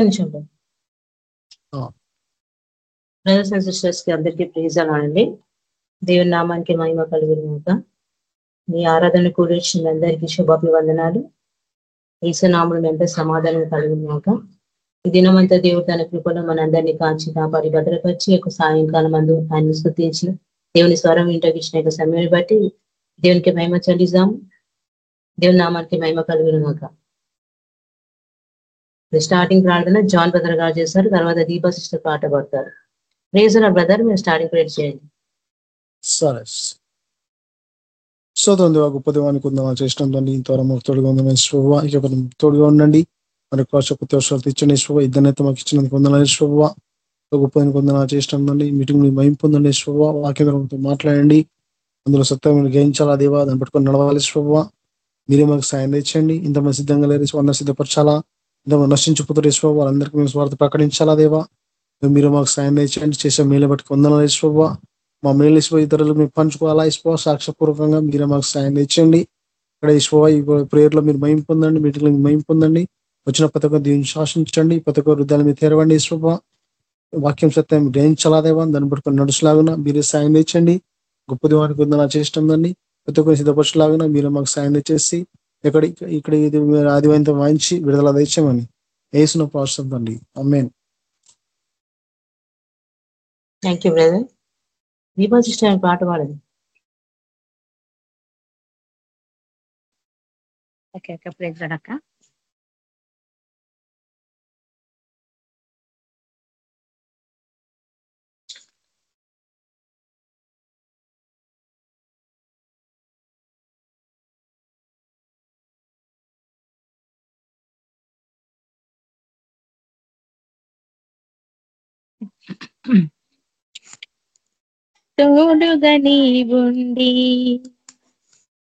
నిమిషం. Brothers and సిస్టర్స్కి అందరికీ praise దేవుని నామానికి మహిమ కలుగును మీ ఆరాధన కూడిచ్చిన అందరికీ శుభాభివందనాలు. ఈసునాములు ఎంత సమాధానం కలుగునాక ఈ దినమంతా దేవుడు తన కృపలో మనందరినీ కాంచి కాపాడి భద్రపరిచి ఒక సాయంకాలం అందు ఆయన స్థుతించి దేవుని స్వరం ఇంటగిచ్చిన యొక్క సమయాన్ని బట్టి దేవునికి మహిమ చెల్లిద్దాం దేవుని నామానికి మహిమ కలుగునాక స్టార్టింగ్ ప్రార్థన జాన్ బ్రదర్ గారు చేస్తారు తర్వాత దీపా సిస్టర్ పాట పడతారు. రేజర్ బ్రదర్ మీరు స్టార్టింగ్ ప్రేర్ చేయండి. సరే స్తోత్రం దేవా గొప్ప దేవానికి ఉందా చేసినందుకు తండ్రి ఇంతవరకు మాకు తోడుగా ఉందా శుభ ఇక తోడుగా ఉండండి. మరి కోశ కొత్త వర్షాలు తెచ్చండి శుభ ఇద్దరినైతే మాకు ఇచ్చినందుకు ఉందా శుభ గొప్ప దానికి ఉందా తండ్రి మీటింగ్ మీ మయం పొందండి శుభవ వాక్యంతో మాట్లాడండి. అందులో సత్యం గ్రహించాలా దేవా? దాన్ని పట్టుకొని నడవాలి శుభవ మీరే మాకు సాయం తెచ్చండి ఇంతమంది సిద్ధంగా లేరు వంద సిద్ధపరచాలా? ఇంతమంది నశించిపోతారు శుభ వాళ్ళందరికీ మేము స్వార్థ ప్రకటించాలా దేవా? మీరు మాకు సాయం చేయండి చేసే మేలు పట్టుకు వందనాలు శుభ మా మేలు ఇసువ ఇతరులు మేము పంచుకోవాలా ఇసువ సాక్ష్యపూర్వకంగా మీరే మాకు సాయం తెచ్చండి ఇక్కడ ఇసువ ఈ ప్రేయర్లో మీరు మయం పొందండి. మీటింగ్లో మయం పొందండి. వచ్చిన పథకం దీన్ని శాసించండి. ప్రతి ఒక్క వృద్ధాలు మీరు తెరవండి ఇసువ వాక్యం సత్యం గ్రహించలాదేవా దాన్ని పట్టుకొని నడుచులాగున మీరే సాయం తెచ్చండి గొప్ప దివానికి ఉందని చేసినందండి ప్రతి ఒక్కరిని సిద్ధపరచులాగున మీరే మాకు సాయం తెచ్చేసి ఇక్కడ ఇక్కడ ఇది ఆదివాయంతో వాయించి విడుదల తెచ్చామని వేసిన ప్రాసెస్ అండి amen thank you brother Deepa sister పాట పాడండి. ఓకే అక్క ప్రేజ్ అక్క. తోడుగా నీవుండి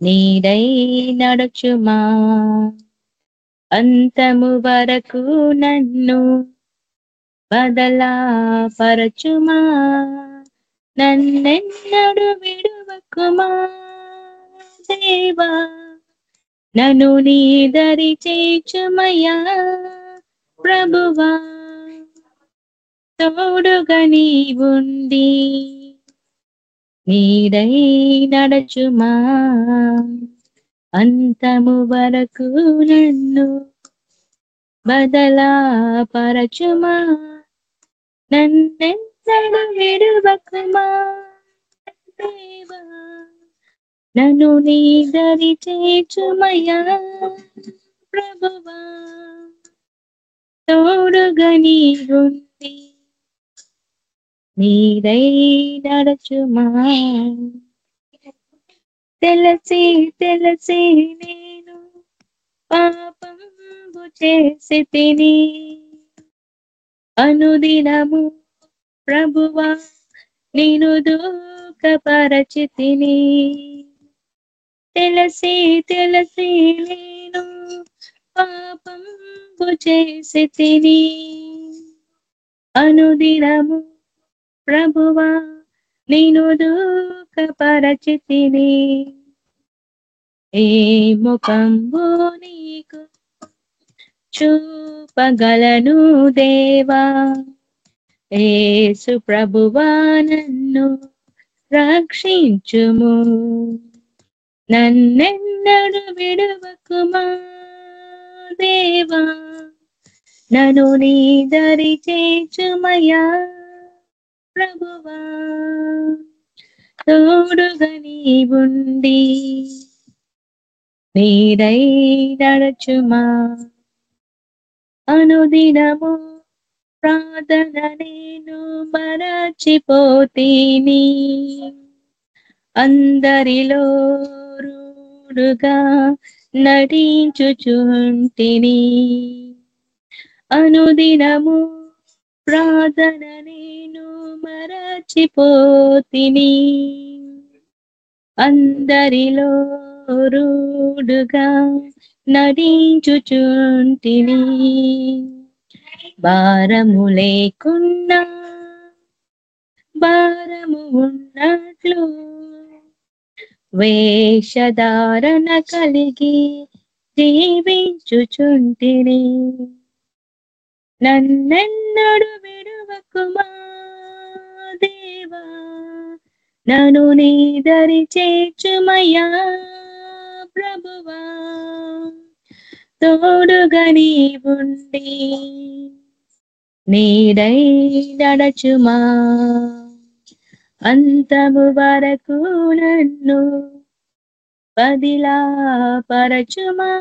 నీడై నడుచుమా. అంతము వరకు నన్ను బదలా పరచుమా నన్నెన్నడు విడువకుమా దేవా. నన్ను నీ దరి చేచుమయ్యా ప్రభువా. తోడుగా నీవుండి. నీడై నడచుమా. అంతము వరకు నన్ను బదలా పరచుమా నన్నెంతడు విడువకుమా దేవా నన్ను నీ దరి చేచుమయా ప్రభువా తోడుగా నీవుండి. నీదై నడచుమా? తెలిసి తెలిసి నేను పాపంబు చేసి తిని అనుదినము ప్రభువా నేను దూకపరచి తిని. తెలిసి తెలిసి నేను పాపంబు చేసి తిని అనుదినము ప్రభువా నేను దూకపరచితిని ఏ ముఖంబు నీకు చూపగలను దేవా. ఏసు ప్రభువా నన్ను రక్షించుము. నన్నెన్నడు విడవకుమా దేవా. నను నీ దరి చేచుమయా ప్రభువా తోడుగా నీవుండి. నీడై నడచుమా. అనుదినము ప్రార్థన నేను మరచిపోతీని. అందరిలో రూడుగా నటించుచుంటిని. అనుదినము ప్రార్థన నేను మరచిపోతిని. అందరిలో రూడుగా నటించుచుంటిని. భారము లేకున్నా భారము ఉన్నట్లు వేషధారణ కలిగి జీవించుచుంటిని. నన్నెన్నడు విడువకుమా దేవా నీ దరి చేర్చుమయ్యా ప్రభువా. తోడుగా నీవుండి నీడై నడచుమా. అంతము వరకు నన్ను బదిలా పరచుమా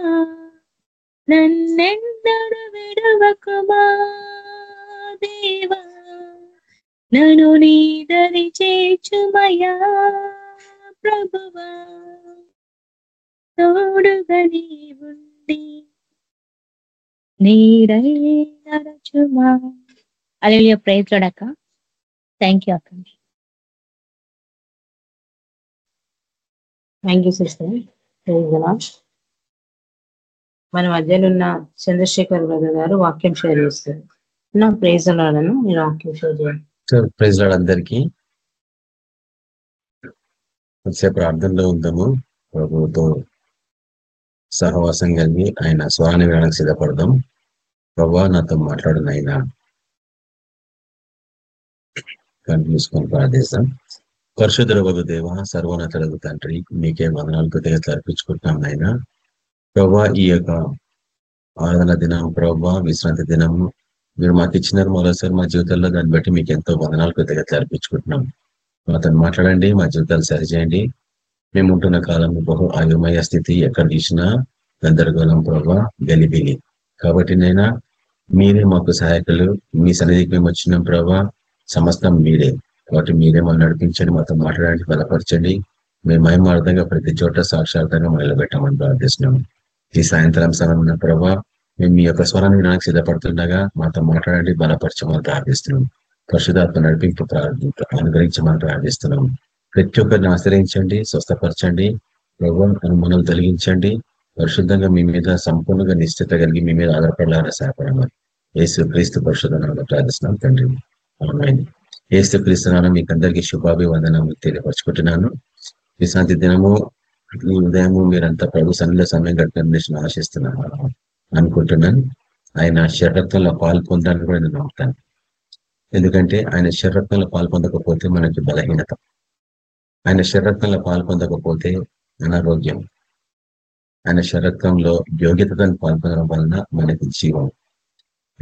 నన్నెందరు విడవకుమా దేవా. నను నీదరి చేచుమయా ప్రభువా. తోడుగా నీవుండి నీరై నడచుమా. అలెలియ ప్రైజ్ లోడక్క థ్యాంక్ యూ అక్క. థ్యాంక్ యూ సిస్టర్ మన మధ్యలో ఉన్న చంద్రశేఖర్ బ్రదర్ గారు వాక్యం షేర్ చేస్తారు నా ప్రేజలను మీరు వాక్యం షేర్ చేయండి. ప్రైజ్ లాడ్ అందరికీ. కొద్దిసేపు ప్రార్థనలో ఉందాము. ప్రభుతో సహవాసం కలిగి ఆయన స్వరాన్ని వినడానికి సిద్ధపడదాం. ప్రభా నాతో మాట్లాడిన ఆయన కనిపించుకొని ప్రార్థిస్తాం. పరిశుద్ధ వగు దేవ సర్వోన్నతులకు తండ్రి మీకే వందనాలు కృతజ్ఞతలు అర్పించుకుంటున్నాం నాయన. ప్రభా ఈ యొక్క ఆరాధన దినం ప్రభా విశ్రాంతి దినము మీరు మాకు ఇచ్చినారు మరోసారి మా జీవితాల్లో దాన్ని బట్టి మీకు ఎంతో వందనాలు కృతజ్ఞతలు అర్పించుకుంటున్నాం. అతను మాట్లాడండి మా జీవితాలు సరిచేయండి. మేము ఉంటున్న కాలంలో బహు ఆయుమయ స్థితి ఎక్కడ చూసినా గందరగోళం ప్రభా గలిబిలి. కాబట్టి నైనా మీరే మాకు సహాయకులు మీ సన్నిధికి మేము వచ్చినాం ప్రభా సమస్తం మీరే. కాబట్టి మీరే మనం నడిపించండి మాతో మాట్లాడడానికి బలపరచండి. మేము మహిమార్థంగా ప్రతి చోట సాక్షార్థంగా మొదలుపెట్టామని ప్రార్థిస్తున్నాము ఈ సాయంత్రం సమయం ప్రభా మేము మీ యొక్క స్వరాన్ని వినడానికి సిద్ధపడుతుండగా మాతో మాట్లాడండి బలపరచమని ప్రార్థిస్తున్నాం. పరిశుధాత్మ నడిపింపు అనుగ్రహించమని ప్రార్థిస్తున్నాం. ప్రతి ఒక్కరిని ఆశ్రయించండి స్వస్థపరచండి ప్రభు అనుమానాలు తొలగించండి. పరిశుద్ధంగా మీ మీద సంపూర్ణంగా నిశ్చిత కలిగి మీ మీద ఆధారపడాలని సహాయపడమని ఏసు క్రీస్తు పరిశుధనాలు ప్రార్థిస్తున్నాం తండ్రి. అవునండి ఏసు క్రీస్తునాను మీకు అందరికీ శుభాభివందనం తెలియపరచుకుంటున్నాను. విశ్రాంతి దినము ఈ ఉదయము మీరంతా ప్రభు సన్నిలో సమయం గడిపిన ఆశిస్తున్నాను. అనుకుంటున్నాను. ఆయన శరీరత్వంలో పాల్పొందాలని కూడా నేను నమ్ముతాను. ఎందుకంటే ఆయన శరీరత్వంలో పాల్పొందకపోతే మనకి బలహీనత. ఆయన శరీరత్వంలో పాల్పొందకపోతే అనారోగ్యం. ఆయన శరీరత్వంలో యోగ్యతతో పాల్పొందడం వలన మనకి జీవం.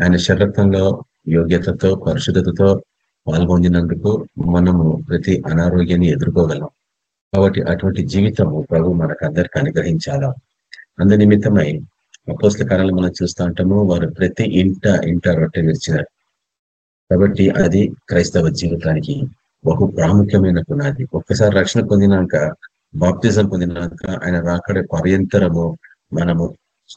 ఆయన శరీరత్వంలో యోగ్యతతో పరిశుద్ధతతో పాల్గొందినందుకు మనము ప్రతి అనారోగ్యాన్ని ఎదుర్కోగలం. కాబట్టి అటువంటి జీవితము ప్రభు మనకు అందరికి అనుగ్రహించాలా? అందు నిమిత్తమై అపోస్ల కాలంలో మనం చూస్తూ ఉంటాము వారు ప్రతి ఇంట ఇంట రొట్టె విరిచినారు. కాబట్టి అది క్రైస్తవ జీవితానికి బహు ప్రాముఖ్యమైన పునాది. ఒక్కసారి రక్షణ పొందినాక బాప్తిజం పొందినాక ఆయన రాకడే పర్యంతరము మనము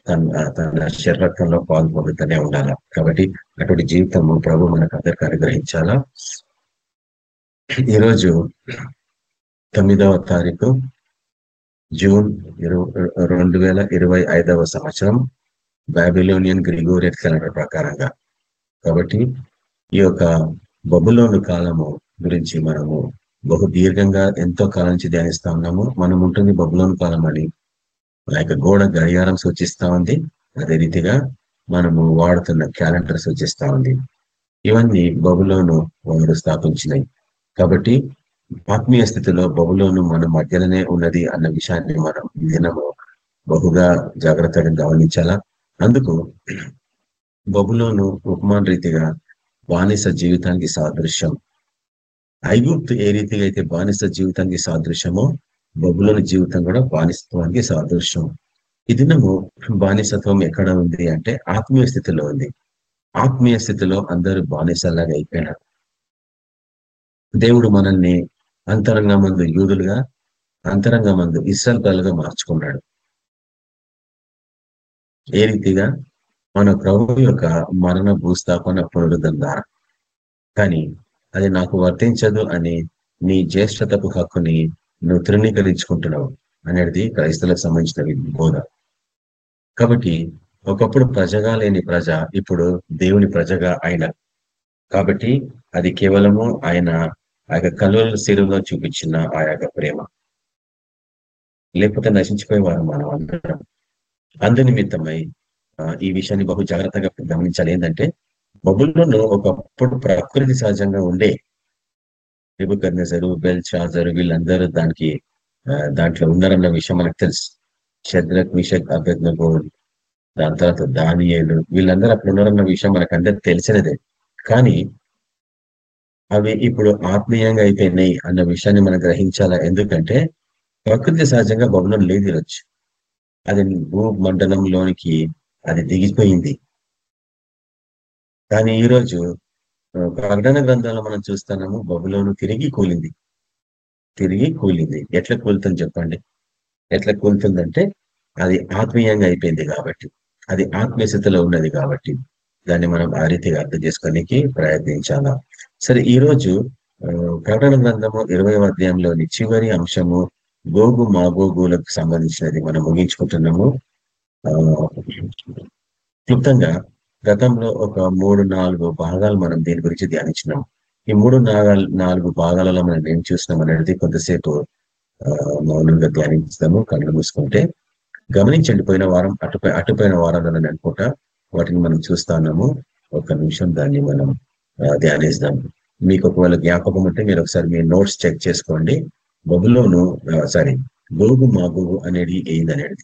తన తన శరీరంలో పాల్పొందుతూనే ఉండాలి? కాబట్టి అటువంటి జీవితము ప్రభు మనకు అందరికీ అనుగ్రహించాలా? ఈరోజు తొమ్మిదవ తారీఖు జూన్ రెండు వేల ఇరవై ఐదవ సంవత్సరం బాబిలోనియన్ గ్రిగోరియట్ క్యాలెండర్ ప్రకారంగా. కాబట్టి ఈ యొక్క బబులోను కాలము గురించి మనము బహు దీర్ఘంగా ఎంతో కాలం నుంచి ధ్యానిస్తా ఉన్నాము. మనం ఉంటుంది బబులోను కాలం అని. ఆ యొక్క గోడ గడియారం సూచిస్తా ఉంది. అదే రీతిగా మనము వాడుతున్న క్యాలెండర్ సూచిస్తా ఉంది. ఇవన్నీ బబులోను వారు స్థాపించినాయి కాబట్టి ఆత్మీయ స్థితిలో బహులోను మన మధ్యలోనే ఉన్నది అన్న విషయాన్ని మనం దినము బహుగా జాగ్రత్తగా గమనించాలా? అందుకు బబులోను ఉపమాన రీతిగా బానిస జీవితానికి సాదృశ్యం. ఐగుప్తు ఏ రీతిగా అయితే బానిస జీవితానికి సాదృశ్యమో బబులోని జీవితం కూడా బానిసత్వానికి సాదృశ్యం. ఈ దినము బానిసత్వం ఎక్కడ ఉంది అంటే ఆత్మీయ స్థితిలో ఉంది. ఆత్మీయ స్థితిలో అందరూ బానిసలాగా అయిపోయినారు. దేవుడు మనల్ని అంతరంగ మందు యూదులుగా అంతరంగ మందు ఇస్రాల్ మార్చుకున్నాడు. ఏ రీతిగా? మన ప్రభు యొక్క మరణ భూస్థాపన పునరుద్ధం ద్వారా. కానీ అది నాకు వర్తించదు అని నీ జ్యేష్ఠతకు హక్కుని నువ్వు తృణీకరించుకుంటున్నావు అనేది క్రైస్తవులకు సంబంధించిన బోధ. కాబట్టి ఒకప్పుడు ప్రజగా లేని ప్రజ ఇప్పుడు దేవుని ప్రజగా అయిన. కాబట్టి అది కేవలము ఆయన ఆ యొక్క కలువల శిరువులో చూపించిన ఆ యొక్క ప్రేమ. లేకపోతే నశించిపోయేవారు మనం అందరం. అందు నిమిత్తమై ఈ విషయాన్ని బహు జాగ్రత్తగా గమనించాలి. ఏంటంటే బబుల్లోను ఒకప్పుడు ప్రకృతి సహజంగా ఉండే నిబుకర్నెసరు బెల్ షాజరు వీళ్ళందరూ దానికి దాంట్లో ఉన్నారన్న విషయం మనకు తెలుసు. శద్రక్ విషక్ అభ్యర్థనకు దాని తర్వాత దానియేలు వీళ్ళందరూ అక్కడ ఉన్నారన్న విషయం మనకు అందరికి తెలిసినదే. కానీ అవి ఇప్పుడు ఆత్మీయంగా అయిపోయినాయి అన్న విషయాన్ని మనం గ్రహించాలా? ఎందుకంటే ప్రకృతి సహజంగా బబులం లేదు ఈరోజు అది భూమండలంలోనికి అది దిగిపోయింది. కానీ ఈరోజు ప్రకటన గ్రంథాల్లో మనం చూస్తున్నాము బబులోను తిరిగి కూలింది. తిరిగి కూలింది. ఎట్లా కూలుతుంది చెప్పండి. ఎట్లా కూలుతుందంటే అది ఆత్మీయంగా అయిపోయింది కాబట్టి అది ఆత్మీయ స్థితిలో ఉన్నది కాబట్టి దాన్ని మనం ఆ రీతిగా అర్థం చేసుకోనికి ప్రయత్నించాలా? సరే ఈ రోజు ప్రకటన గ్రంథము ఇరవై అధ్యాయంలోని చివరి అంశము గోగు మాగోగులకు సంబంధించినది మనం ముగించుకుంటున్నాము. ఆ క్లుప్తంగా గతంలో ఒక మూడు నాలుగు భాగాలు మనం దీని గురించి ధ్యానించినాం. ఈ మూడు నాలుగు నాలుగు భాగాలలో మనం ఏం చూసినాం అనేది కొంతసేపు మౌనంగా ధ్యానిస్తాము కళ్ళు మూసుకుంటే. గమనించండి పోయిన వారం అటుపై అటుపోయిన వారాలను అనుకుంటా వాటిని మనం చూస్తా ఉన్నాము. ఒక నిమిషం దాన్ని మనం ధ్యానిస్తాం మీకు ఒకవేళ జ్ఞాపకం ఉంటే మీరు ఒకసారి మీ నోట్స్ చెక్ చేసుకోండి. బబులోను సారీ గోగు మాగోగు అనేది ఏంది అనేది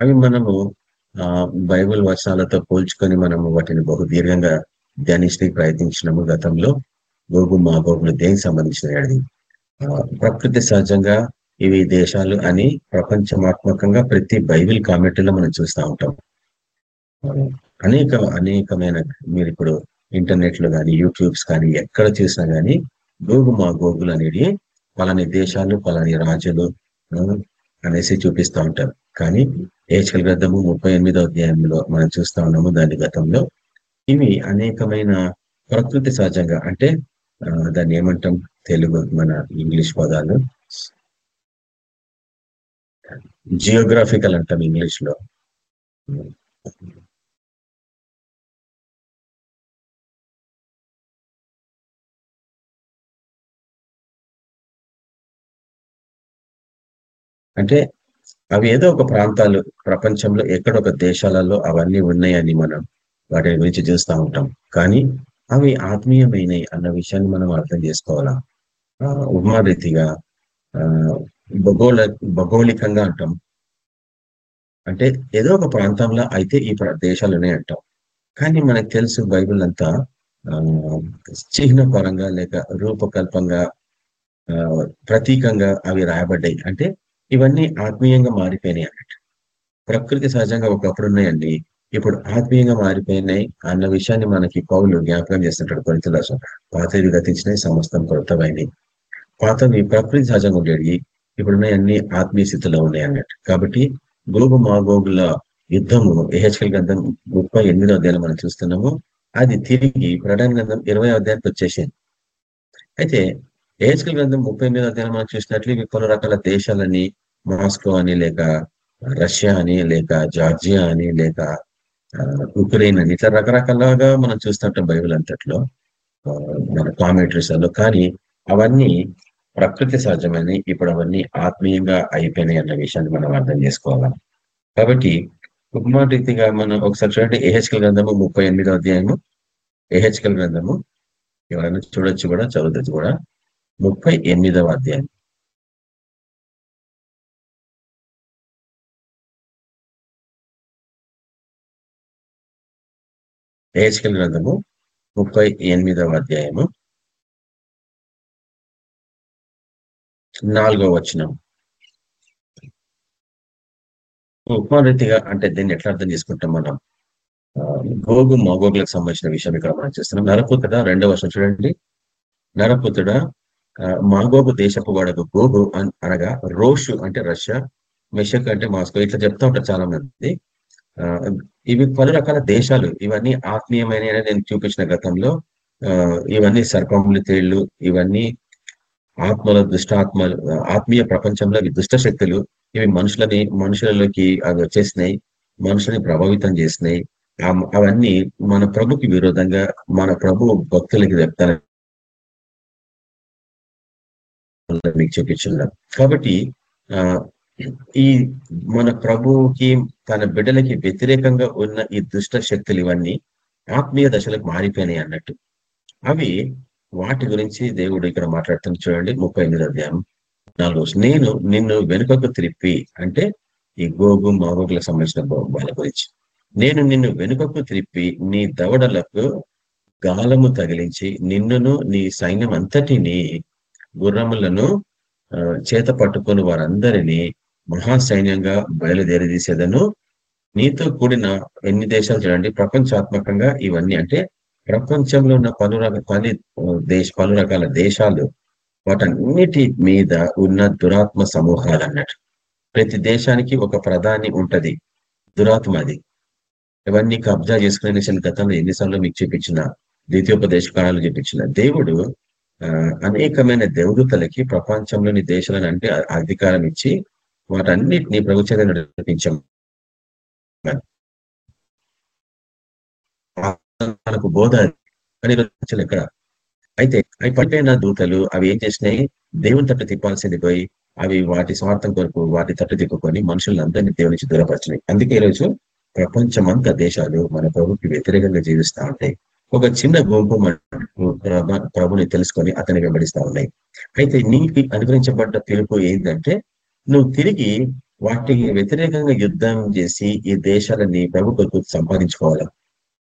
అవి మనము బైబిల్ వచనాలతో పోల్చుకొని మనము వాటిని బహు దీర్ఘంగా ధ్యానించడానికి ప్రయత్నించినాము గతంలో. గోగు మాగోగులు దేనికి సంబంధించినది ఆ, ప్రకృతి సహజంగా ఇవి దేశాలు అని ప్రపంచమాత్మకంగా ప్రతి బైబిల్ కామెంట్లో మనం చూస్తూ ఉంటాం. అనేక అనేకమైన మీరు ఇప్పుడు ఇంటర్నెట్లో కానీ యూట్యూబ్స్ కానీ ఎక్కడ చూసినా కానీ గోగు మా గోగులు అనేది పలాని దేశాలు పలాని రాజులు అనేసి చూపిస్తూ ఉంటారు. కానీ ఏచల్ గ్రంథము ముప్పై ఎనిమిదో అధ్యాయంలో మనం చూస్తా ఉన్నాము దాని గతంలో. ఇవి అనేకమైన ప్రకృతి సహజంగా అంటే దాన్ని ఏమంటాం? తెలుగు మన ఇంగ్లీష్ పదాలు. జియోగ్రాఫికల్ అంటాం ఇంగ్లీష్లో అంటే అవి ఏదో ఒక ప్రాంతాలు ప్రపంచంలో ఎక్కడొక దేశాలలో అవన్నీ ఉన్నాయని మనం వాటి గురించి చూస్తూ ఉంటాం. కానీ అవి ఆత్మీయమైనవి అన్న విషయాన్ని మనం అర్థం చేసుకోవాలా? ఆ, ఉపమా రీతిగా ఆ, భగోళ భౌగోళికంగా అంటాం. అంటే ఏదో ఒక ప్రాంతంలో అయితే ఈ దేశాలు ఉన్నాయి అంటాం. కానీ మనకు తెలుసు బైబిల్ అంతా ఆ, చిహ్న పరంగా లేక రూపకల్పంగా ఆ, ప్రతీకంగా అవి రాయబడ్డాయి. అంటే ఇవన్నీ ఆత్మీయంగా మారిపోయినాయి అన్నట్టు. ప్రకృతి సహజంగా ఒకప్పుడు ఉన్నాయండి. ఇప్పుడు ఆత్మీయంగా మారిపోయినాయి అన్న విషయాన్ని మనకి పౌలు జ్ఞాపకం చేస్తుంటాడు కొరింథీయుల రాసిన పాతవి గతించినాయి సమస్తం కొత్తమైనవి పాతవి ప్రకృతి సహజంగా ఉండేవి. ఇప్పుడు అన్ని ఆత్మీయ స్థితిలో ఉన్నాయి అన్నట్టు. కాబట్టి గోగు మాగోగుల యుద్ధము ఏహెచ్కల్ గ్రంథం ముప్పై ఎనిమిదో అధ్యాయం మనం చూస్తున్నాము. అది తిరిగి ప్రధాన గ్రంథం ఇరవై అధ్యాయానికి వచ్చేసింది. అయితే ఏహెచ్కల్ గ్రంథం ముప్పై ఎనిమిదో అధ్యాయం మనం చూసినట్లు ఇవి కొన్ని రకాల దేశాలని మాస్కో అని లేక రష్యా అని లేక జార్జియా అని లేక ఉక్రెయిన్ అని ఇట్లా రకరకాలుగా మనం చూస్తుంటాం బైబిల్ అంతట్లో ఆ, మన కామెంటరీస్లో కానీ అవన్నీ ప్రకృతి సహజమని ఇప్పుడు అవన్నీ ఆత్మీయంగా అయిపోయినాయి అన్న విషయాన్ని మనం అర్థం చేసుకోవాలి. కాబట్టి ఉపమా రీతిగా మనం ఒకసారి చూడండి ఏహెచ్కల్ గ్రంథము ముప్పై ఎనిమిదో అధ్యాయము. ఏహెచ్కల్ గ్రంథము ఎవరైనా చూడొచ్చు కూడా చదవచ్చు కూడా. ముప్పై ఎనిమిదవ అధ్యాయం. ఏహెచ్కల్ గ్రంథము ముప్పై ఎనిమిదవ అధ్యాయము. నాలుగవ వచనం. ఉపమా రీతిగా అంటే దీన్ని ఎట్లా అర్థం చేసుకుంటాం మనం? గోగు మగోగులకు సంబంధించిన విషయం ఇక్కడ మనం చేస్తున్నాం. నరపుతుడ రెండవ వర్షం చూడండి. నరపుతుడ మాగోగు దేశపు వాడకు గోగు అనగా రోషు అంటే రష్యా మెషక్ అంటే మాస్కో ఇట్లా చెప్తా ఉంటారు చాలా మంది ఇవి పలు రకాల దేశాలు ఇవన్నీ ఆత్మీయమైన నేను చూపించిన గతంలో. ఆ, ఇవన్నీ సర్పములు తేళ్ళు ఇవన్నీ ఆత్మల దుష్టాత్మలు ఆత్మీయ ప్రపంచంలో ఇవి దుష్ట శక్తులు ఇవి మనుషులని మనుషులలోకి అవి వచ్చేసినాయి మనుషులని ప్రభావితం చేసినాయి. అవన్నీ మన ప్రభుకి విరోధంగా మన ప్రభు భక్తులకి చెప్తాను మీకు చూపించున్నాం కాబట్టి ఆ ఈ మన ప్రభువుకి తన బిడ్డలకి వ్యతిరేకంగా ఉన్న ఈ దుష్ట శక్తులు ఇవన్నీ ఆత్మీయ దశలకు మారిపోయినాయి అన్నట్టు. అవి వాటి గురించి దేవుడు ఇక్కడ మాట్లాడుతున్న చూడండి ముప్పై ఎనిమిది అధ్యాయం. నాలుగు నేను నిన్ను వెనుకకు త్రిప్పి అంటే ఈ గోగు మాగోగులకు సంబంధించిన వాళ్ళ గురించి. నేను నిన్ను వెనుకకు త్రిప్పి నీ దవడలకు గాలము తగిలించి నిన్నును నీ సైన్యం అంతటిని గుర్రములను చేత పట్టుకొని వారందరినీ మహా సైన్యంగా నీతో కూడిన ఎన్ని దేశాలు చూడండి ప్రపంచాత్మకంగా ఇవన్నీ అంటే ప్రపంచంలో ఉన్న పలు రక పలు దేశ పలు రకాల దేశాలు వాటన్నిటి మీద ఉన్న దురాత్మ సమూహాలు అన్నట్టు ప్రతి దేశానికి ఒక ప్రధాని ఉంటది దురాత్మ అది. ఇవన్నీ కబ్జా చేసుకునే విషయం గతంలో ఎన్నిసార్లు మీకు చూపించిన ద్వితీయోపదేశ కాలాలు చూపించిన దేవుడు ఆ, అనేకమైన దేవదూతలకి ప్రపంచంలోని దేశాలను అంటే అధికారం ఇచ్చి వాటన్నిటిని ప్రభుత్వం నడిపించాం మనకు బోధ ఎక్కడ అయితే అవి పడిపోయిన దూతలు అవి ఏం చేసినాయి? దేవుని తట్టు తిప్పాల్సింది పోయి అవి వాటి స్వార్థం కొరకు వాటి తట్టు తిప్పుకొని మనుషులందరినీ దేవుని నుంచి దూరపరిచినాయి అందుకే ఈరోజు ప్రపంచమంతా దేశాలు మన ప్రభుకి వ్యతిరేకంగా జీవిస్తా ఉంటాయి. ఒక చిన్న గుంపు ప్రభుని తెలుసుకొని అతని వెంబడిస్తా ఉన్నాయి. అయితే నీకు అనుగ్రహించబడ్డ పిలుపు ఏంటంటే నువ్వు తిరిగి వాటికి వ్యతిరేకంగా యుద్ధం చేసి ఈ దేశాలని ప్రభు కొరకు సంపాదించుకోవాలా?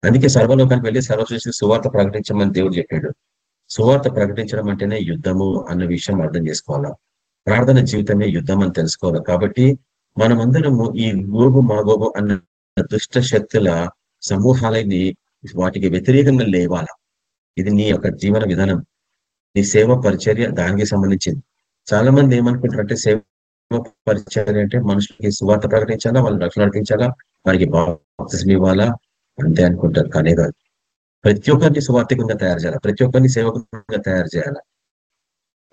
అందుకే సర్వలోకానికి వెళ్ళి సర్వసృష్టి సువార్త ప్రకటించమని దేవుడు చెప్పాడు. సువార్త ప్రకటించడం అంటేనే యుద్ధము అన్న విషయం అర్థం చేసుకోవాలా? ప్రార్థన జీవితమే యుద్ధం అని తెలుసుకోవాలి? కాబట్టి మనమందరము ఈ గోగు మాగోగు అన్న దుష్ట శక్తుల సమూహాలని వాటికి వ్యతిరేకంగా లేవాల? ఇది నీ యొక్క జీవన విధానం. నీ సేవ పరిచర్య దానికి సంబంధించింది. చాలా మంది ఏమనుకుంటారంటే సేవ పరిచయం అంటే మనుషులకి సువార్త ప్రకటించాలా? వాళ్ళు రక్షణ నడిపించాలా వారికి బాప్తిజం ఇవ్వాలా? అంతే అనుకుంటారు. కానీ కాదు. ప్రతి ఒక్కరిని సువార్థికంగా తయారు చేయాలి? ప్రతి ఒక్కరిని సేవకంగా తయారు చేయాలా?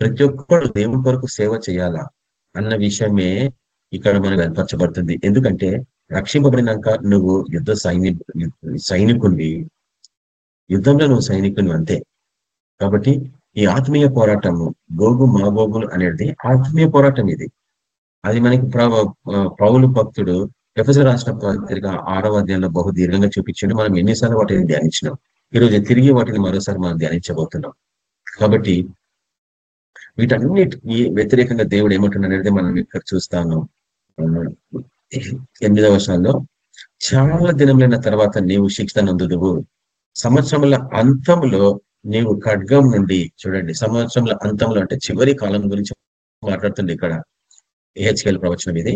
ప్రతి ఒక్కరు దేవుని కొరకు సేవ చేయాలా? అన్న విషయమే ఇక్కడ మనకు కనపరచబడుతుంది. ఎందుకంటే రక్షింపబడినాక నువ్వు యుద్ధ సైని సైనికుడివి యుద్ధంలో నువ్వు సైనికుని అంతే. కాబట్టి ఈ ఆత్మీయ పోరాటము గోగు మాగోగులు అనేది ఆత్మీయ పోరాటం ఇది. అది మనకి ప్ర- పౌలు భక్తుడు ఎఫ్ఎస్ రాసిన పత్రిక ఆరవ అధ్యాయంలో బహు దీర్ఘంగా చూపించండి. మనం ఎన్నిసార్లు వాటిని ధ్యానించినాం? ఈరోజు తిరిగి వాటిని మరోసారి మనం ధ్యానించబోతున్నాం. కాబట్టి వీటన్నిటికి వ్యతిరేకంగా దేవుడు ఏమంటున్నాడు అనేది మనం ఇక్కడ చూస్తాను ఎనిమిదవ వర్షాల్లో చాలా దినములైన తర్వాత నీవు శిక్షణ నందుదువు. సంవత్సరముల అంతంలో నీవు ఖడ్గం నుండి చూడండి సంవత్సరముల అంతంలో అంటే చివరి కాలం గురించి మాట్లాడుతుంది ఇక్కడ. ఏహెచ్కేల్ ప్రవచనం ఇది.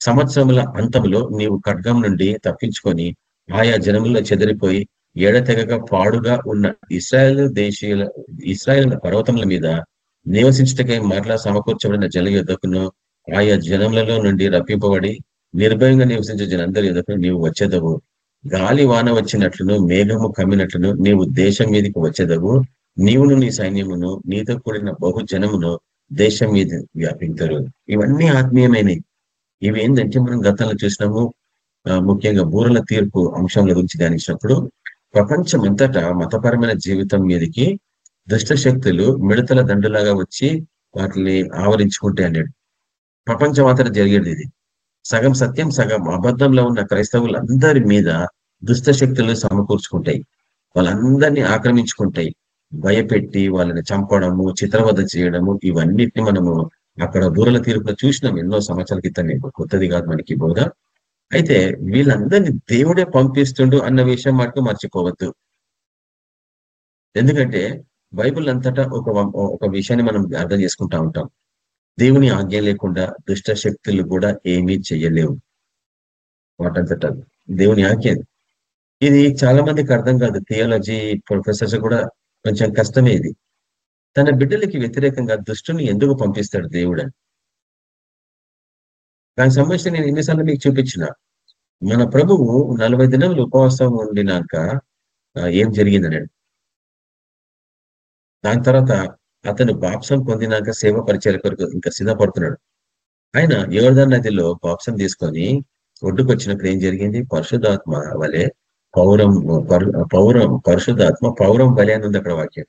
సంవత్సరముల అంతములో నీవు ఖడ్గం నుండి తప్పించుకొని ఆయా జనముల్లో చెదిరిపోయి ఎడతెగక పాడుగా ఉన్న ఇస్రాయల్ దేశీయుల ఇస్రాయల్ పర్వతముల మీద నివసించటకై మరలా సమకూర్చబడిన జల యుద్ధకును ఆయా జనములలో నుండి రప్పింపబడి నిర్భయంగా నివసించే జనందరి యుద్ధకు నీవు వచ్చేదవు. గాలి వాన వచ్చినట్లును మేఘము కమ్మినట్లును నీవు దేశం మీదకి వచ్చేదవు. నీవును నీ సైన్యమును నీతో కూడిన బహుజనమును దేశం మీద వ్యాపించరు. ఇవన్నీ ఆత్మీయమైనవి ఇవి ఏంటంటే మనం గతంలో చూసినాము ముఖ్యంగా బూరల తీర్పు అంశంల గురించి ధ్యానించినప్పుడు ప్రపంచమంతటా మతపరమైన జీవితం మీదకి దుష్ట శక్తులు మిడతల దండులాగా వచ్చి వాటిని ఆవరించుకుంటే అన్నాడు. ప్రపంచం అంతా జరిగేది ఇది. సగం సత్యం సగం అబద్ధంలో ఉన్న క్రైస్తవులందరి మీద దుష్ట శక్తులు సమకూర్చుకుంటాయి. వాళ్ళందరినీ ఆక్రమించుకుంటాయి. భయపెట్టి వాళ్ళని చంపడము చిత్రవద చేయడము ఇవన్నిటిని మనము అక్కడ బూరల తీర్పులో చూసినాం. ఎన్నో సంవత్సరాల క్రితం కొత్తది కాదు మనకి బోధ. అయితే వీళ్ళందరినీ దేవుడే పంపిస్తుండు అన్న విషయం మటుకు మర్చిపోవద్దు. ఎందుకంటే బైబిల్ అంతటా ఒక ఒక విషయాన్ని మనం అర్థం చేసుకుంటా ఉంటాం. దేవుని ఆజ్ఞ లేకుండా దుష్ట శక్తులు కూడా ఏమీ చెయ్యలేవు. వాటంతట దేవుని ఆజ్ఞ. ఇది చాలా మందికి అర్థం కాదు. థియాలజీ ప్రొఫెసర్స్ కూడా కొంచెం కష్టమే ఇది తన బిడ్డలకి వ్యతిరేకంగా దుష్టుని ఎందుకు పంపిస్తాడు దేవుడు? అని దానికి సంబంధించి నేను ఎన్నిసార్లు మీకు చూపించిన. మన ప్రభువు నలభై దినాలు ఉపవాసం ఉండినాక ఏం ఏం జరిగిందన్నాడు దాని తర్వాత అతను బాప్సం పొందినాక సేవ పరిచయ కొరకు ఇంకా సిద్ధపడుతున్నాడు. ఆయన యోర్ధన్ నదిలో బాప్సం తీసుకొని ఒడ్డుకు వచ్చినప్పుడు ఏం జరిగింది? పరిశుధాత్మ వలె పౌరం పరు- పౌరం పరిశుద్ధాత్మ పౌరం బలి అని ఉంది అక్కడ వాక్యం.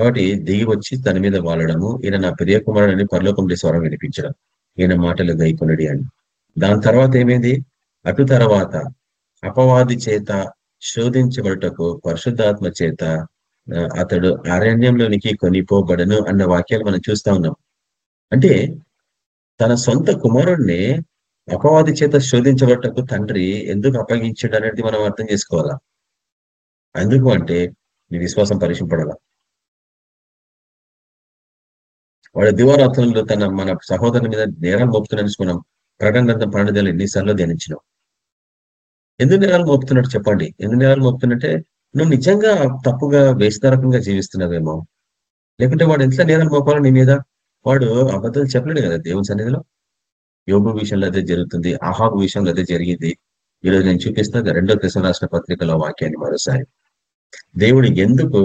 కాబట్టి దిగి వచ్చి తన మీద వాలడము ఈయన నా ప్రియ కుమారుడని పరలోకం స్వరం వినిపించడం. ఈయన మాటలు గైకొనడి అని. దాని తర్వాత ఏమైంది? అటు తర్వాత అపవాది చేత శోధించబడుటకు పరిశుద్ధాత్మ చేత అతడు అరణ్యంలోనికి కొనిపోబడను అన్న వాక్యాలు మనం చూస్తా ఉన్నాం. అంటే తన సొంత కుమారుణ్ణి అపవాది చేత శోధించబట్టకు తండ్రి ఎందుకు అప్పగించాడు అనేది మనం అర్థం చేసుకోవాలా? ఎందుకు అంటే నీ విశ్వాసం పరీక్షింపడాల వాడు దివారాత్రంలో తన మన సహోదరుని మీద నేరాలు మోపుతున్నాను మనం ప్రకటన గ్రంథం పన్నెండు ఎన్నిసార్లు ధ్యానించినాం. ఎందుకు నేరాలు మోపుతున్నాడు చెప్పండి? ఎందుకు నేరాలు మోపుతున్నట్టే నువ్వు నిజంగా తప్పుగా వేస్తారకంగా జీవిస్తున్నావేమో? లేకుంటే వాడు ఎంత నేరాలు మోపాలో నీ మీద? వాడు అబద్ధాలు చెప్పలేడు కదా దేవుని సన్నిధిలో? యోగు విషయంలో అదే జరుగుతుంది అహాబు విషయంలో అదే జరిగింది. ఈరోజు నేను చూపిస్తా రెండో దశ రాష్ట్ర పత్రికలో వాక్యాన్ని మరోసారి. దేవుడు ఎందుకు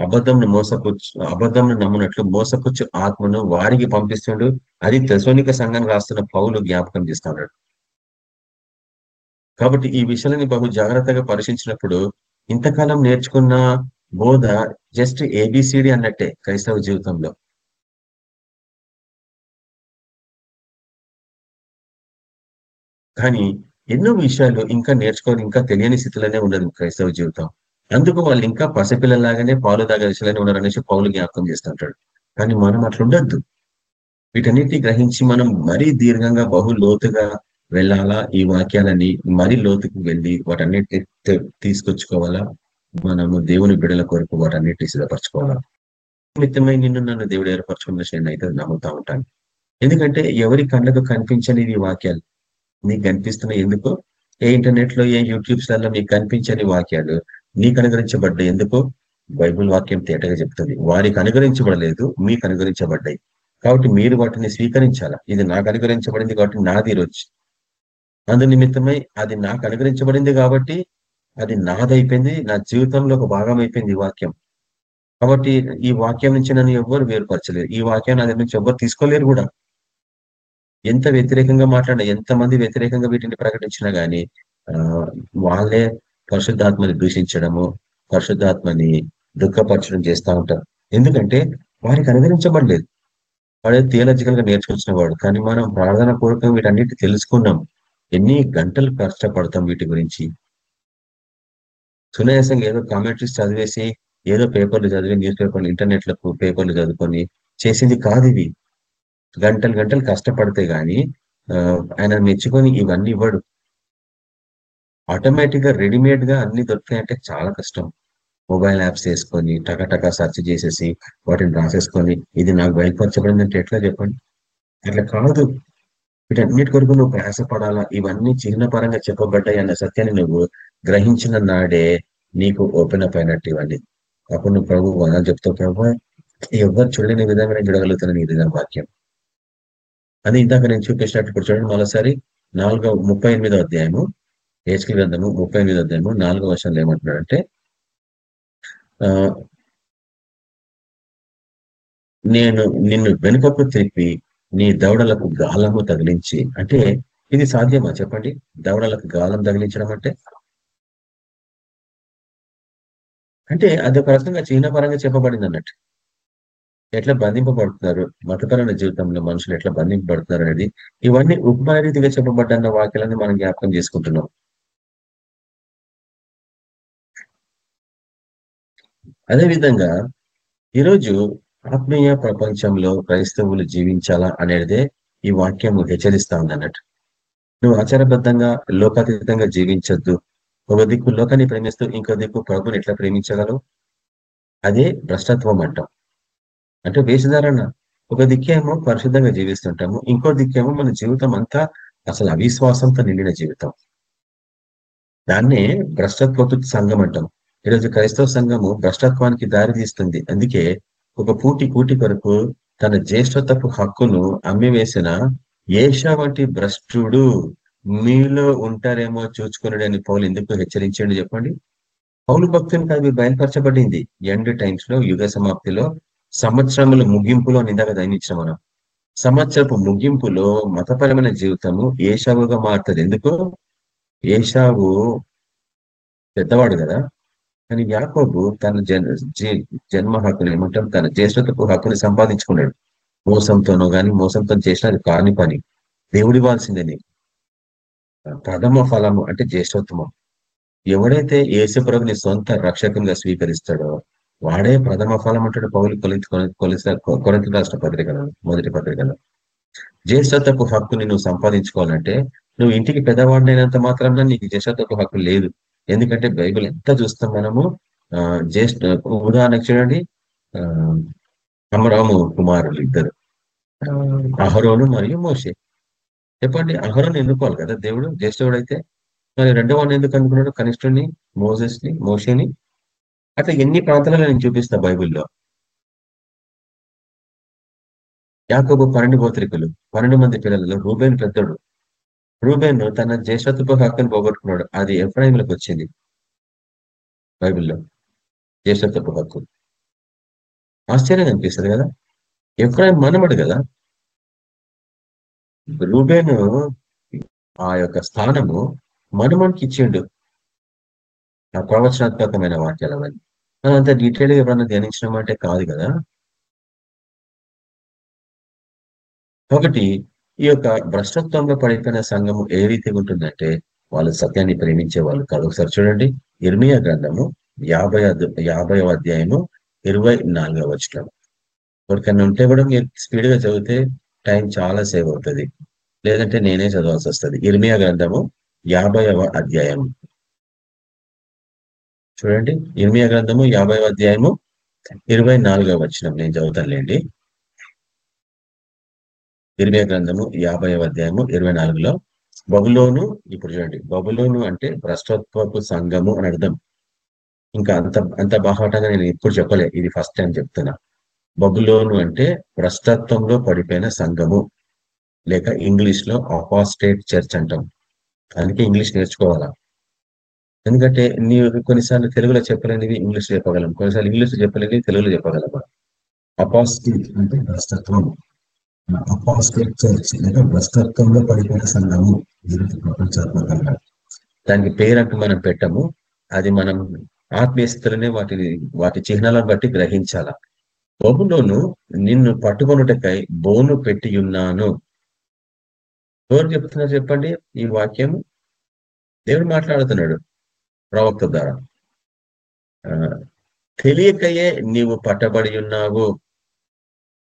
అబద్ధంను మోసపుచ్చు అబద్ధంను నమ్మునట్లు మోసపుచ్చు ఆత్మను వారికి పంపిస్తుండు? అది తెసోనిక సంఘం రాస్తున్న పౌలు జ్ఞాపకం చేస్తున్నాడు. కాబట్టి ఈ విషయాలని బహు జాగ్రత్తగా పరిశీలించినప్పుడు ఇంతకాలం నేర్చుకున్న బోధ జస్ట్ ఏబిసిడి అన్నట్టే క్రైస్తవ జీవితంలో. కానీ ఎన్నో విషయాలు ఇంకా నేర్చుకొని ఇంకా తెలియని స్థితిలోనే ఉన్నది క్రైస్తవ జీవితం. అందుకు వాళ్ళు ఇంకా పసిపిల్లలాగానే పాలు తాగే విషయాలనే ఉన్నారు అనేసి పౌలు జ్ఞాపకం చేస్తుంటాడు. కానీ మనం అట్లా ఉండొద్దు వీటన్నిటిని గ్రహించి మనం మరీ దీర్ఘంగా బహు లోతుగా వెళ్ళాలా ఈ వాక్యాలని మరీ లోతుకు వెళ్ళి వాటన్నిటి తీసుకొచ్చుకోవాలా? మనము దేవుని బిడల కొరకు వాటన్నిటిని సిద్ధపరచుకోవాలా? నిమిత్తమై నిన్ను నన్ను దేవుడు ఏర్పరచుకున్న నేను అయితే నమ్ముతా ఉంటాను. ఎందుకంటే ఎవరి కళ్ళకు కనిపించని ఈ వాక్యాలు నీకు కనిపిస్తున్నాయి ఎందుకు? ఏ ఇంటర్నెట్లో ఏ యూట్యూబ్స్లలో నీకు కనిపించని వాక్యాలు నీకు అనుగ్రహించబడ్డాయి ఎందుకు? బైబుల్ వాక్యం తేటగా చెప్తుంది. వారికి అనుగ్రహించబడలేదు మీకు అనుగ్రహించబడ్డాయి. కాబట్టి మీరు వాటిని స్వీకరించాలా? ఇది నాకు అనుగ్రహించబడింది కాబట్టి నాది ఈరోజు. అందు నిమిత్తమై అది నాకు అనుగ్రహించబడింది కాబట్టి అది నాదైపోయింది నా జీవితంలో ఒక భాగం అయిపోయింది ఈ వాక్యం. కాబట్టి ఈ వాక్యం నుంచి నన్ను ఎవ్వరు వేరుపరచలేరు. ఈ వాక్యాన్ని అది నుంచి ఎవ్వరు తీసుకోలేరు కూడా. ఎంత వ్యతిరేకంగా మాట్లాడినా ఎంత మంది వ్యతిరేకంగా వీటిని ప్రకటించినా గానీ ఆ వాళ్ళే పరిశుద్ధాత్మని దూషించడము పరిశుద్ధాత్మని దుఃఖపరచడం చేస్తూ ఉంటారు. ఎందుకంటే వారికి అనుగ్రహించబడలేదు. వాడే థియలాజికల్గా నేర్చుకొచ్చిన వాడు. కానీ మనం ప్రార్థన పూర్వకంగా వీటన్నిటి తెలుసుకున్నాం. ఎన్ని గంటలు కష్టపడతాం వీటి గురించి. సునాయాసంగా ఏదో కామెంట్రీస్ చదివేసి ఏదో పేపర్లు చదివి న్యూస్ పేపర్లు ఇంటర్నెట్లకు పేపర్లు చదువుకొని చేసింది కాదు ఇవి గంటలు గంటలు కష్టపడితే గాని ఆయన మెచ్చుకొని ఇవన్నీ ఇవ్వడు. ఆటోమేటిక్గా రెడీమేడ్గా అన్ని దొరికాయంటే చాలా కష్టం. మొబైల్ యాప్స్ వేసుకొని టకటక సెర్చ్ చేసేసి వాటిని రాసేసుకొని ఇది నాకు బయలుపరచబడిందంటే ఎట్లా చెప్పండి? అట్లా కాదు. వీటన్నిటి కొరకు నువ్వు ప్రయాసపడాలా? ఇవన్నీ చిహ్న పరంగా చెప్పబడ్డాయి అన్న సత్యాన్ని నువ్వు గ్రహించిన నాడే నీకు ఓపెన్ అప్ అయినట్టు ఇవన్నీ అప్పుడు నువ్వు ప్రభు వదలు చెప్తావు. ప్రభు ఎవరు చూడలేని విధంగా నేను చూడగలుగుతాను నీ విధాన వాక్యం. అది ఇందాక నేను చూపించినట్టు ఇప్పుడు చూడండి. మరోసారి నాలుగో ముప్పై ఎనిమిదో అధ్యాయము హెచ్కి గ్రంథము ముప్పై ఎనిమిదో అధ్యాయము నాలుగో వర్షంలో ఏమంటున్నాడంటే ఆ నేను నిన్ను వెనుకకు తిప్పి నీ దవడలకు గాలము తగిలించి అంటే ఇది సాధ్యమా చెప్పండి? దవడలకు గాలం తగిలించడం అంటే? అంటే అది ఒక రకంగా చిహ్నపరంగా చెప్పబడింది అన్నట్టు. ఎట్లా బంధింపబడుతున్నారు? మతపరమైన జీవితంలో మనుషులు ఎట్లా బంధింపబడుతున్నారు అనేది ఇవన్నీ ఉపమారీతిగా చెప్పబడ్డన్న వాక్యాలని మనం జ్ఞాపకం చేసుకుంటున్నాం. అదేవిధంగా ఈరోజు ఆత్మీయ ప్రపంచంలో క్రైస్తవులు జీవించాలా అనేదే ఈ వాక్యం హెచ్చరిస్తా ఉంది అన్నట్టు నువ్వు ఆచారబద్ధంగా లోకాతీతంగా జీవించొద్దు. ఒక దిక్కు లోకాన్ని ప్రేమిస్తూ ఇంకో దిక్కు ప్రభుని ఎట్లా ప్రేమించగలవు? అదే భ్రష్టత్వం అంటాం. అంటే వేషధారణ. ఒక దిక్కేమో పరిశుద్ధంగా జీవిస్తుంటాము. ఇంకో దిక్కేమో మన జీవితం అంతా అసలు అవిశ్వాసంతో నిండిన జీవితం. దాన్నే భ్రష్టత్వతు సంఘం అంటాం. ఈరోజు క్రైస్తవ సంఘము భ్రష్టత్వానికి దారి తీస్తుంది. అందుకే ఒక పూటి కూటి కొరకు తన జ్యేష్ఠతపు హక్కును అమ్మివేసిన ఏషా వంటి భ్రష్టుడు మీలో ఉంటారేమో చూచుకున్నాడు అని పౌలు ఎందుకు హెచ్చరించండి చెప్పండి? పౌలు భక్తునికి అది బయలుపరచబడింది. ఎండ్ టైమ్స్లో యుగ సమాప్తిలో సంవత్సరముల ముగింపులో నిందాక దయనించిన మనం. సంవత్సరపు ముగింపులో మతపరమైన జీవితము ఏషావుగా మారుతుంది. ఎందుకు? ఏషావు పెద్దవాడు కదా. కానీ యాకోబు తన జన్ జీ- జన్మ హక్కుని ఏమంటాం తన జ్యేష్ఠతకు హక్కుని సంపాదించుకున్నాడు. మోసంతోనో గాని మోసంతో చేసిన అది కాని పని. దేవుడి ఇవ్వాల్సిందే నీకు ప్రథమ ఫలము అంటే జ్యేష్ఠోత్తమం. ఎవడైతే యేసుప్రభుని సొంత రక్షకునిగా స్వీకరిస్తాడో వాడే ప్రథమ ఫలం అంటాడు పౌలు కొలిత కొలిసిన కొరింత రాష్ట్ర పత్రికలో మొదటి పత్రికలో. జ్యేష్ఠతకు హక్కుని నువ్వు సంపాదించుకోవాలంటే నువ్వు ఇంటికి పెద్దవాడినైనంత మాత్రం నీకు జ్యేష్ఠతకు హక్కు లేదు. ఎందుకంటే బైబిల్ ఎంత చూస్తాం మనము జ్యేష్ఠ ఉదాహరణకు చూడండి ఆ అమరాము కుమారులు ఇద్దరు. అహరోను మరియు మోషే. చెప్పండి అహరోను ఎన్నుకోవాలి కదా? దేవుడు జ్యేష్ఠుడు అయితే మరి రెండో వాడిని ఎందుకు అనుకున్నాడు కనిష్ఠుని మోజెస్ని మోషేని అట్లా ఎన్ని ప్రాంతాలలో నేను చూపిస్తా బైబిల్లో? యాకోబు పన్నెండు గోత్రికులు పన్నెండు మంది పిల్లలు రూబేన్ పెద్దడు. రూబేన్ తన జ్యేష్ఠత్వపు హక్కును పోగొట్టుకున్నాడు. అది ఎఫ్రాయిములకు వచ్చింది బైబిల్లో. జ్యేష్ఠత్వపు హక్కు. ఆశ్చర్యం అనిపిస్తుంది కదా? ఎఫ్రాయిం మనమడు కదా? రూబేను ఆ యొక్క స్థానము మనుమనికి ఇచ్చిండు. ఆ ప్రవచనాత్మకమైన వాక్యాలు అవన్నీ. మనం అంత డీటెయిల్గా ఎప్పుడన్నా ధ్యానించడం అంటే కాదు కదా? ఒకటి ఈ యొక్క భ్రష్టత్వంలో పడిపోయిన సంఘము ఏ రీతిగా ఉంటుందంటే వాళ్ళు సత్యాన్ని ప్రేమించే వాళ్ళు కాదు. ఒకసారి చూడండి ఇర్మియా గ్రంథము యాభై యాభై అధ్యాయము ఇరవై నాలుగవ వచనం ఎవరికన్నా ఉంటే కూడా మీరు స్పీడ్గా చదివితే టైం చాలా సేవ్ అవుతుంది. లేదంటే నేనే చదవాల్సి వస్తుంది. ఇర్మియా గ్రంథము యాభైవ అధ్యాయం చూడండి. ఇర్మియా గ్రంథము యాభై అధ్యాయము ఇరవై నాలుగవ వచ్చిన నేను చదువుతానులేండి. ఇర్మియా గ్రంథము యాభై అధ్యాయము ఇరవై నాలుగులో బబులోను ఇప్పుడు చూడండి. బబులోను అంటే భ్రష్టత్వపు సంఘము అని అర్థం. ఇంకా అంత అంత బాహాటంగా నేను ఇప్పుడు చెప్పలే. ఇది ఫస్ట్ టైం చెప్తున్నా. బబులోను అంటే భ్రష్టత్వంలో పడిపోయిన సంఘము. లేక ఇంగ్లీష్లో అపాస్టేట్ చర్చ్ అంటాం. అందుకే ఇంగ్లీష్ నేర్చుకోవాలా? ఎందుకంటే నీవు కొన్నిసార్లు తెలుగులో చెప్పలేనివి ఇంగ్లీష్ చెప్పగలం. కొన్నిసార్లు ఇంగ్లీష్ చెప్పలేనివి తెలుగులో చెప్పగలం. అపాస్టేట్ అంటే భ్రష్టత్వం. అపాస్టేట్ చర్చ్ లేక భ్రష్టత్వంలో పడిపోయిన సంఘము. దీనికి ప్రపంచాత్మకంగా. దానికి పేరంటూ మనం పెట్టము. అది మనం ఆత్మీయస్థులనే వాటిని వాటి చిహ్నాలను బట్టి గ్రహించాల. బొబులోను నిన్ను పట్టుకొనుటకై బోను పెట్టి ఉన్నాను. ఎవరు చెప్తున్నారు చెప్పండి? ఈ వాక్యం దేవుడు మాట్లాడుతున్నాడు. ప్రవక్త ద్వారా ఆ, తెలియకయే నీవు పట్టబడి ఉన్నావు.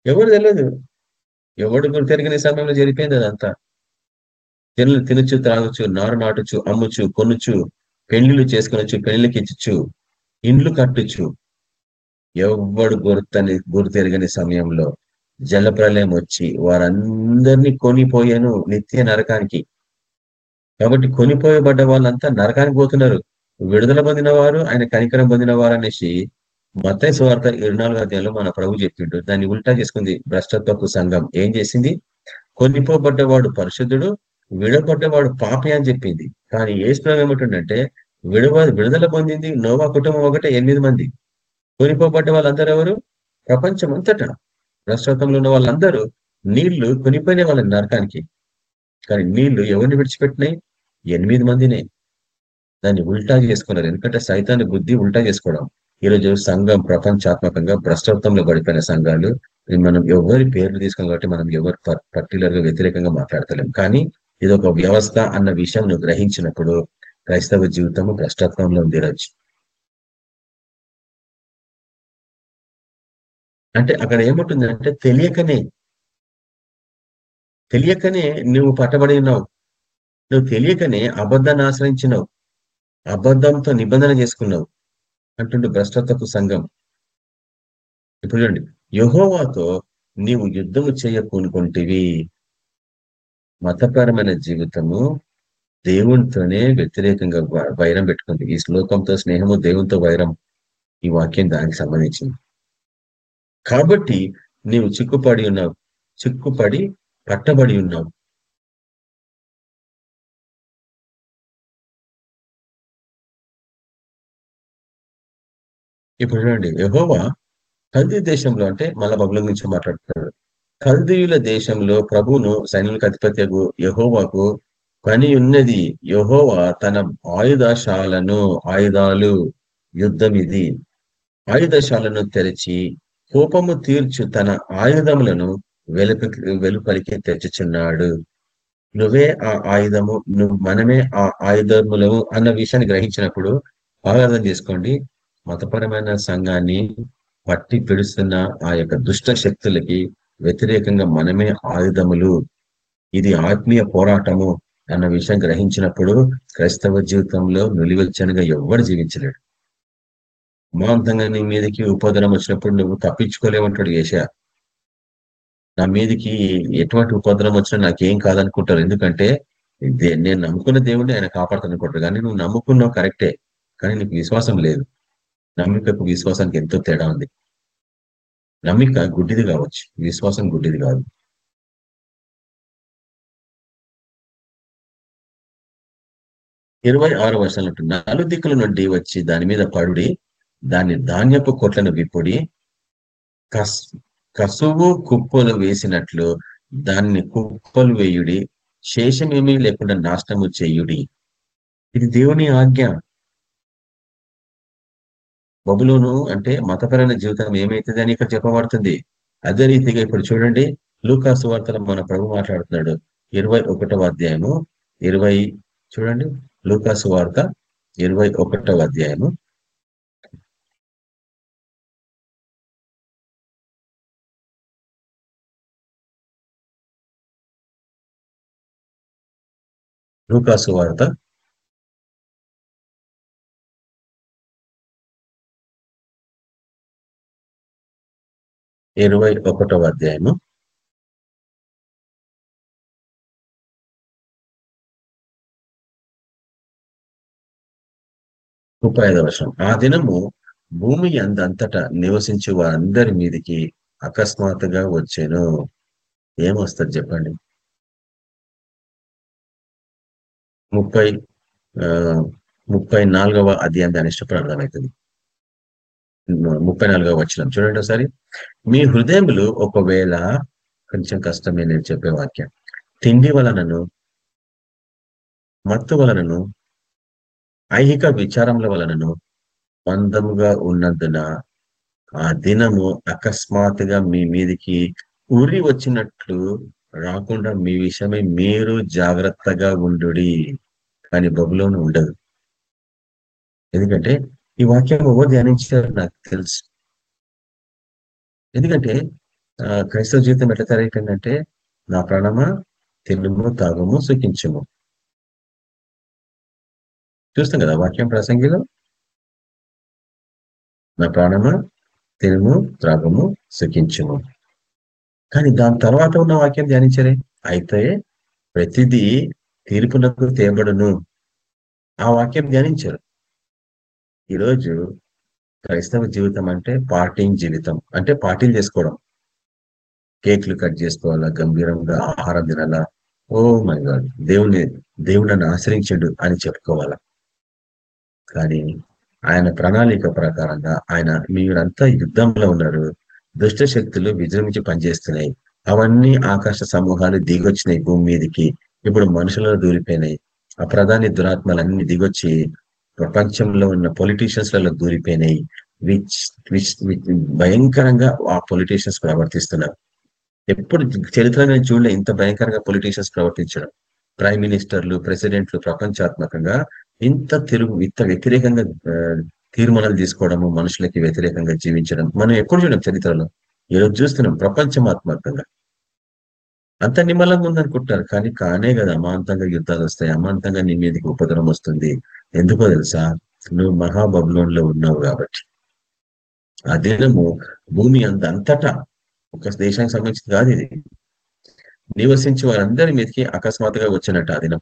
ఎవరు తెలియదు. ఎవడు తిరిగిన సమయంలో జరిపోయింది అదంతా. తినలు తినచ్చు త్రాగొచ్చు నారు నాటుచు అమ్ముచు కొనుచు పెళ్ళిళ్ళు చేసుకునొచ్చు పెళ్ళికి ఇచ్చు ఇండ్లు కట్టుచు. ఎవడు గుర్తని గుర్తెరగని సమయంలో జలప్రలయం వచ్చి వారందరినీ కొనిపోయాను నిత్య నరకానికి. కాబట్టి కొనిపోయబడ్డ వాళ్ళంతా నరకానికి పోతున్నారు. విడుదల పొందిన వారు ఆయన కనికరం పొందిన వారు అనేసి మత్తయి సువార్త ఇరవై నాలుగు అధ్యాయంలో మన ప్రభు చెప్పిండు. దాన్ని ఉల్టా చేసుకుంది భ్రష్టత్వపు సంఘం. ఏం చేసింది? కొనిపోబడ్డవాడు పరిశుద్ధుడు విడబడ్డవాడు పాపి అని చెప్పింది. కానీ ఏ స్ప్రభు ఏమంటుండంటే విడవ విడుదల పొందింది నోవా కుటుంబం ఒకటే ఎనిమిది మంది. కొనిపోబడ్డ వాళ్ళందరూ ఎవరు? ప్రపంచం అంతటా భ్రష్టత్వంలో ఉన్న వాళ్ళందరూ నీళ్ళు కొనిపోయిన వాళ్ళ నరకానికి. కానీ నీళ్ళు ఎవరిని విడిచిపెట్టినాయి? ఎనిమిది మందినే. దాన్ని ఉల్టా చేసుకున్నారు. ఎందుకంటే సైతాన్ని బుద్ధి ఉల్టా చేసుకోవడం. ఈరోజు సంఘం ప్రపంచాత్మకంగా భ్రష్టత్వంలో పడిపోయిన సంఘాలు మనం ఎవరి పేర్లు తీసుకుని కాబట్టి మనం ఎవరు పర్టికులర్గా వ్యతిరేకంగా మాట్లాడతలేం. కానీ ఇది ఒక వ్యవస్థ అన్న విషయం నువ్వు గ్రహించినప్పుడు క్రైస్తవ జీవితము భ్రష్టత్వంలో ఉంది ఈరోజు. అంటే అక్కడ ఏముంటుందంటే తెలియకనే తెలియకనే నువ్వు పట్టబడి ఉన్నావు. నువ్వు తెలియకనే అబద్ధాన్ని ఆశ్రయించినావు. అబద్ధంతో నిబంధన చేసుకున్నావు అంటుండే భ్రష్టత్వపు సంఘం. ఇప్పుడు చూడండి యహోవాతో నీవు యుద్ధము చేయకూనుకుంటేవి. మతపరమైన జీవితము దేవునితోనే వ్యతిరేకంగా వైరం పెట్టుకుంది. ఈ శ్లోకంతో స్నేహము దేవునితో వైరం ఈ వాక్యం దానికి సంబంధించింది. కాబట్టి నీవు చిక్కుపడి ఉన్నావు చిక్కుపడి పట్టబడి ఉన్నావు. ఇప్పుడు చూడండి యహోవా కల్దీ దేశంలో అంటే మళ్ళా బబుల గురించి మాట్లాడుతున్నాడు. కల్దీయుల దేశంలో ప్రభును సైన్యులకు అధిపత్యకు యహోవాకు పని ఉన్నది. యహోవా తన ఆయుధశాలను ఆయుధాలు యుద్ధం ఇది ఆయుధశాలను తెరిచి కోపము తీర్చు తన ఆయుధములను వెలుప వెలుపలికి తెచ్చుచున్నాడు. నువ్వే ఆ ఆయుధము నువ్వు మనమే ఆ ఆయుధములము అన్న విషయాన్ని గ్రహించినప్పుడు బాగా అర్థం చేసుకోండి. మతపరమైన సంఘాన్ని పట్టి పిడుస్తున్న ఆ యొక్క దుష్ట శక్తులకి వ్యతిరేకంగా మనమే ఆయుధములు. ఇది ఆత్మీయ పోరాటము అన్న విషయం గ్రహించినప్పుడు క్రైస్తవ జీవితంలో నులివెచ్చనిగా ఎవ్వడు జీవించలేడు. మాంతంగా నీ మీదకి ఉపద్రవం వచ్చినప్పుడు నువ్వు తప్పించుకోలేమంటాడు ఏషా నా మీదకి ఎటువంటి ఉపద్రవం వచ్చినా నాకేం కాదనుకుంటారు. ఎందుకంటే నేను నమ్ముకున్న దేవుడిని ఆయన కాపాడుతాను అనుకుంటారు కానీ నువ్వు నమ్ముకున్నావు కరెక్టే. కానీ నీకు విశ్వాసం లేదు. నమ్మికకు విశ్వాసానికి ఎంతో తేడా ఉంది. నమ్మిక గుడ్డిది కావచ్చు విశ్వాసం గుడ్డిది కాదు. ఇరవై ఆరు వర్షాలు ఉంటుంది నాలుగు దిక్కుల నుండి వచ్చి దాని మీద పడుడి దాని ధాన్యపు కొట్లను విప్పుడి కస్ కసువు కుప్పలు వేసినట్లు దాన్ని కుప్పలు వేయుడి శేషమేమీ లేకుండా నాశనము చేయుడి. ఇది దేవుని ఆజ్ఞ. బబులోను అంటే మతపరమైన జీవితం ఏమైతుంది అని ఇక్కడ చెప్పబడుతుంది. అదే రీతిగా ఇప్పుడు చూడండి లూకాసు వార్తలు మన ప్రభు మాట్లాడుతున్నాడు. ఇరవై ఒకటవ అధ్యాయము ఇరవై చూడండి లూకాసు వార్త ఇరవై ఒకటవ అధ్యాయము. లూకాసు వార్త ఇరవై ఒకటవ అధ్యాయము. ముప్పై ఐదవ వర్షం ఆ దినము భూమి అందంతటా నివసించే వారందరి మీదకి అకస్మాత్తుగా వచ్చాను. ఏమొస్తుంది చెప్పండి? ముప్పై ఆ ముప్పై నాలుగవ అధ్యాయం దాని ఇష్టపడి అర్థమవుతుంది ముప్పై నాలుగో వచ్చిన. చూడండి ఒకసారి. మీ హృదయములు ఒకవేళ కొంచెం కష్టమే నేను చెప్పే వాక్యం. తిండి వలనను మత్తు వలనను ఐహిక విచారముల వలనను మందముగా ఉన్నందున ఆ దినము అకస్మాత్తుగా మీ మీదికి ఉరి వచ్చినట్లు రాకుండా మీ విషయమై మీరు జాగ్రత్తగా ఉండు కానీ బబులోను ఉండదు. ఎందుకంటే ఈ వాక్యం ఎవరు ధ్యానించారు నాకు తెలుసు. ఎందుకంటే క్రైస్తవ జీవితం ఎట్లా తయారైపోయిందంటే నా ప్రాణమా తెలుగు తాగము సుఖించము. చూస్తాం కదా వాక్యం ప్రసంగిలో? నా ప్రాణమా తెలుగు త్రాగము సుఖించము. కానీ దాని తర్వాత ఉన్న వాక్యం ధ్యానించరే అయితే ప్రతిదీ తీర్పునకు తేబడును. ఆ వాక్యం ధ్యానించారు. ఈరోజు క్రైస్తవ జీవితం అంటే పార్టీంగ్ జీవితం అంటే పార్టీలు చేసుకోవడం. కేక్లు కట్ చేసుకోవాలా గంభీరంగా ఆహారం తినాలా? ఓ మై గాడ్ దేవుని దేవుడు నన్ను ఆశ్రయించాడు అని చెప్పుకోవాలా? కానీ ఆయన ప్రణాళిక ప్రకారంగా ఆయన మీరంతా యుద్ధంలో ఉన్నారు. దుష్ట శక్తులు విజృంభించి పనిచేస్తున్నాయి. అవన్నీ ఆకాశ సమూహాలు దిగొచ్చినాయి భూమి మీదకి. ఇప్పుడు మనుషులలో దూరిపోయినాయి. ఆ ప్రధాని దురాత్మలన్నీ దిగొచ్చి ప్రపంచంలో ఉన్న పొలిటీషియన్స్లలో దూరిపోయినాయి. విచ్ విచ్ భయంకరంగా ఆ పొలిటీషియన్స్ ప్రవర్తిస్తున్నారు. ఎప్పుడు చరిత్ర నేను చూడలే ఇంత భయంకరంగా పొలిటీషియన్స్ ప్రవర్తించడం. ప్రైమ్ మినిస్టర్లు ప్రెసిడెంట్లు ప్రపంచాత్మకంగా ఇంత తిరుగు ఇంత వ్యతిరేకంగా తీర్మానాలు తీసుకోవడము మనుషులకి వ్యతిరేకంగా జీవించడం మనం ఎప్పుడు చూడడం చరిత్రలో. ఈరోజు చూస్తున్నాం ప్రపంచమాత్మకంగా అంత నిమ్మలంగా ఉందనుకుంటారు. కానీ కానే కదా అమాంతంగా యుద్ధాలు వస్తాయి. అమాంతంగా నీ మీదకి ఉపద్రవం వస్తుంది. ఎందుకో తెలుసా? నువ్వు మహాబబులోన్లో ఉన్నావు కాబట్టి. ఆ దినము భూమి అంత అంతటా ఒక దేశానికి సంబంధించింది కాదు ఇది. నివసించి వారందరి మీదకి అకస్మాత్తుగా వచ్చినట్టు ఆ దినం.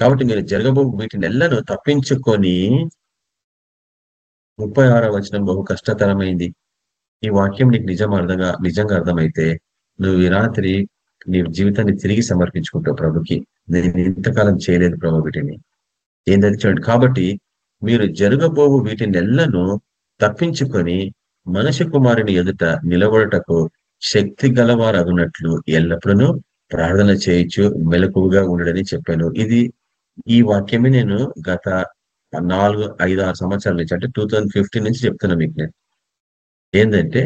కాబట్టి మీరు జరగబో వీటిని ఎల్లను తప్పించుకొని ముప్పై ఆరో వచనం బహు కష్టతరమైంది. ఈ వాక్యం నీకు నిజం అర్థంగా నిజంగా అర్థమైతే నువ్వు ఈ రాత్రి నీ జీవితాన్ని తిరిగి సమర్పించుకుంటావు ప్రభుకి. నేను ఇంతకాలం చేయలేదు ప్రభు వీటిని. ఏంటంటే చూడండి కాబట్టి మీరు జరగబోవు వీటిని ఎల్లను తప్పించుకొని మనిషి కుమారుని ఎదుట నిలబడటకు శక్తి గలవారగునట్లు ఎల్లప్పుడూ ప్రార్థన చేయొచ్చు మెలకువగా ఉండడని చెప్పాను. ఇది ఈ వాక్యమే నేను గత నాలుగు ఐదు ఆరు సంవత్సరాల నుంచి అంటే టూ ఫిఫ్టీన్ నుంచి చెప్తున్నా మీకు నేను. ఏంటంటే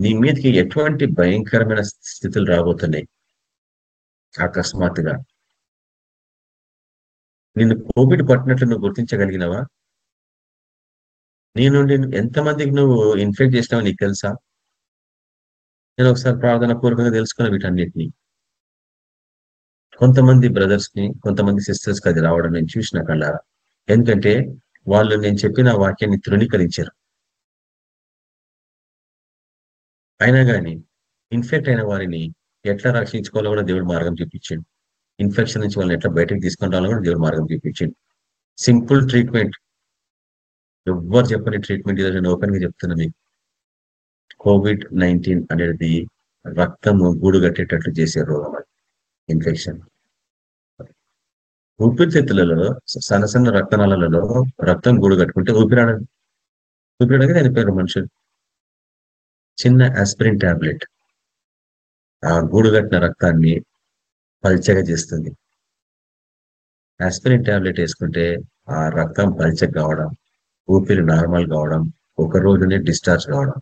నీ మీదకి ఎటువంటి భయంకరమైన స్థితులు రాబోతున్నాయి? అకస్మాత్తుగా నిన్ను కోవిడ్ పట్టినట్లు నువ్వు గుర్తించగలిగినవా? నీ నుండి ఎంతమందికి నువ్వు ఇన్ఫెక్ట్ చేసినావో నీకు తెలుసా? నేను ఒకసారి ప్రార్థన పూర్వకంగా తెలుసుకున్న వీటన్నిటిని. కొంతమంది బ్రదర్స్ని కొంతమంది సిస్టర్స్కి అది రావడం నేను చూసిన కళ్ళారా? ఎందుకంటే వాళ్ళు నేను చెప్పిన వాక్యాన్ని తృణీకరించారు. అయినా కానీ ఇన్ఫెక్ట్ అయిన వారిని ఎట్లా రక్షించుకోవాలో కూడా దేవుడు మార్గం చూపించాడు. ఇన్ఫెక్షన్ నుంచి వాళ్ళని ఎట్లా బయటకు తీసుకొని రావాలో కూడా దేవుడు మార్గం చూపించాడు. సింపుల్ ట్రీట్మెంట్ ఎవ్వరు చెప్పని ట్రీట్మెంట్ ఈరోజు నేను ఓపెన్గా చెప్తున్నా మీకు. కోవిడ్ నైన్టీన్ అనేది రక్తము గూడు కట్టేటట్లు చేసే రోగం అది. ఇన్ఫెక్షన్ ఊపిరితిత్తులలో సన్న సన్న రక్తనాళాలలో రక్తం గూడు కట్టుకుంటే ఊపిరాడదు ఊపిరాడగా చనిపోయారు మనుషులు. చిన్న ఆస్పిరిన్ టాబ్లెట్ ఆ గూడు కట్టిన రక్తాన్ని పల్చగా చేస్తుంది. ఆస్పిరిన్ టాబ్లెట్ వేసుకుంటే ఆ రక్తం పల్చగా కావడం ఊపిరి నార్మల్ కావడం ఒక రోజునే డిశ్చార్జ్ కావడం.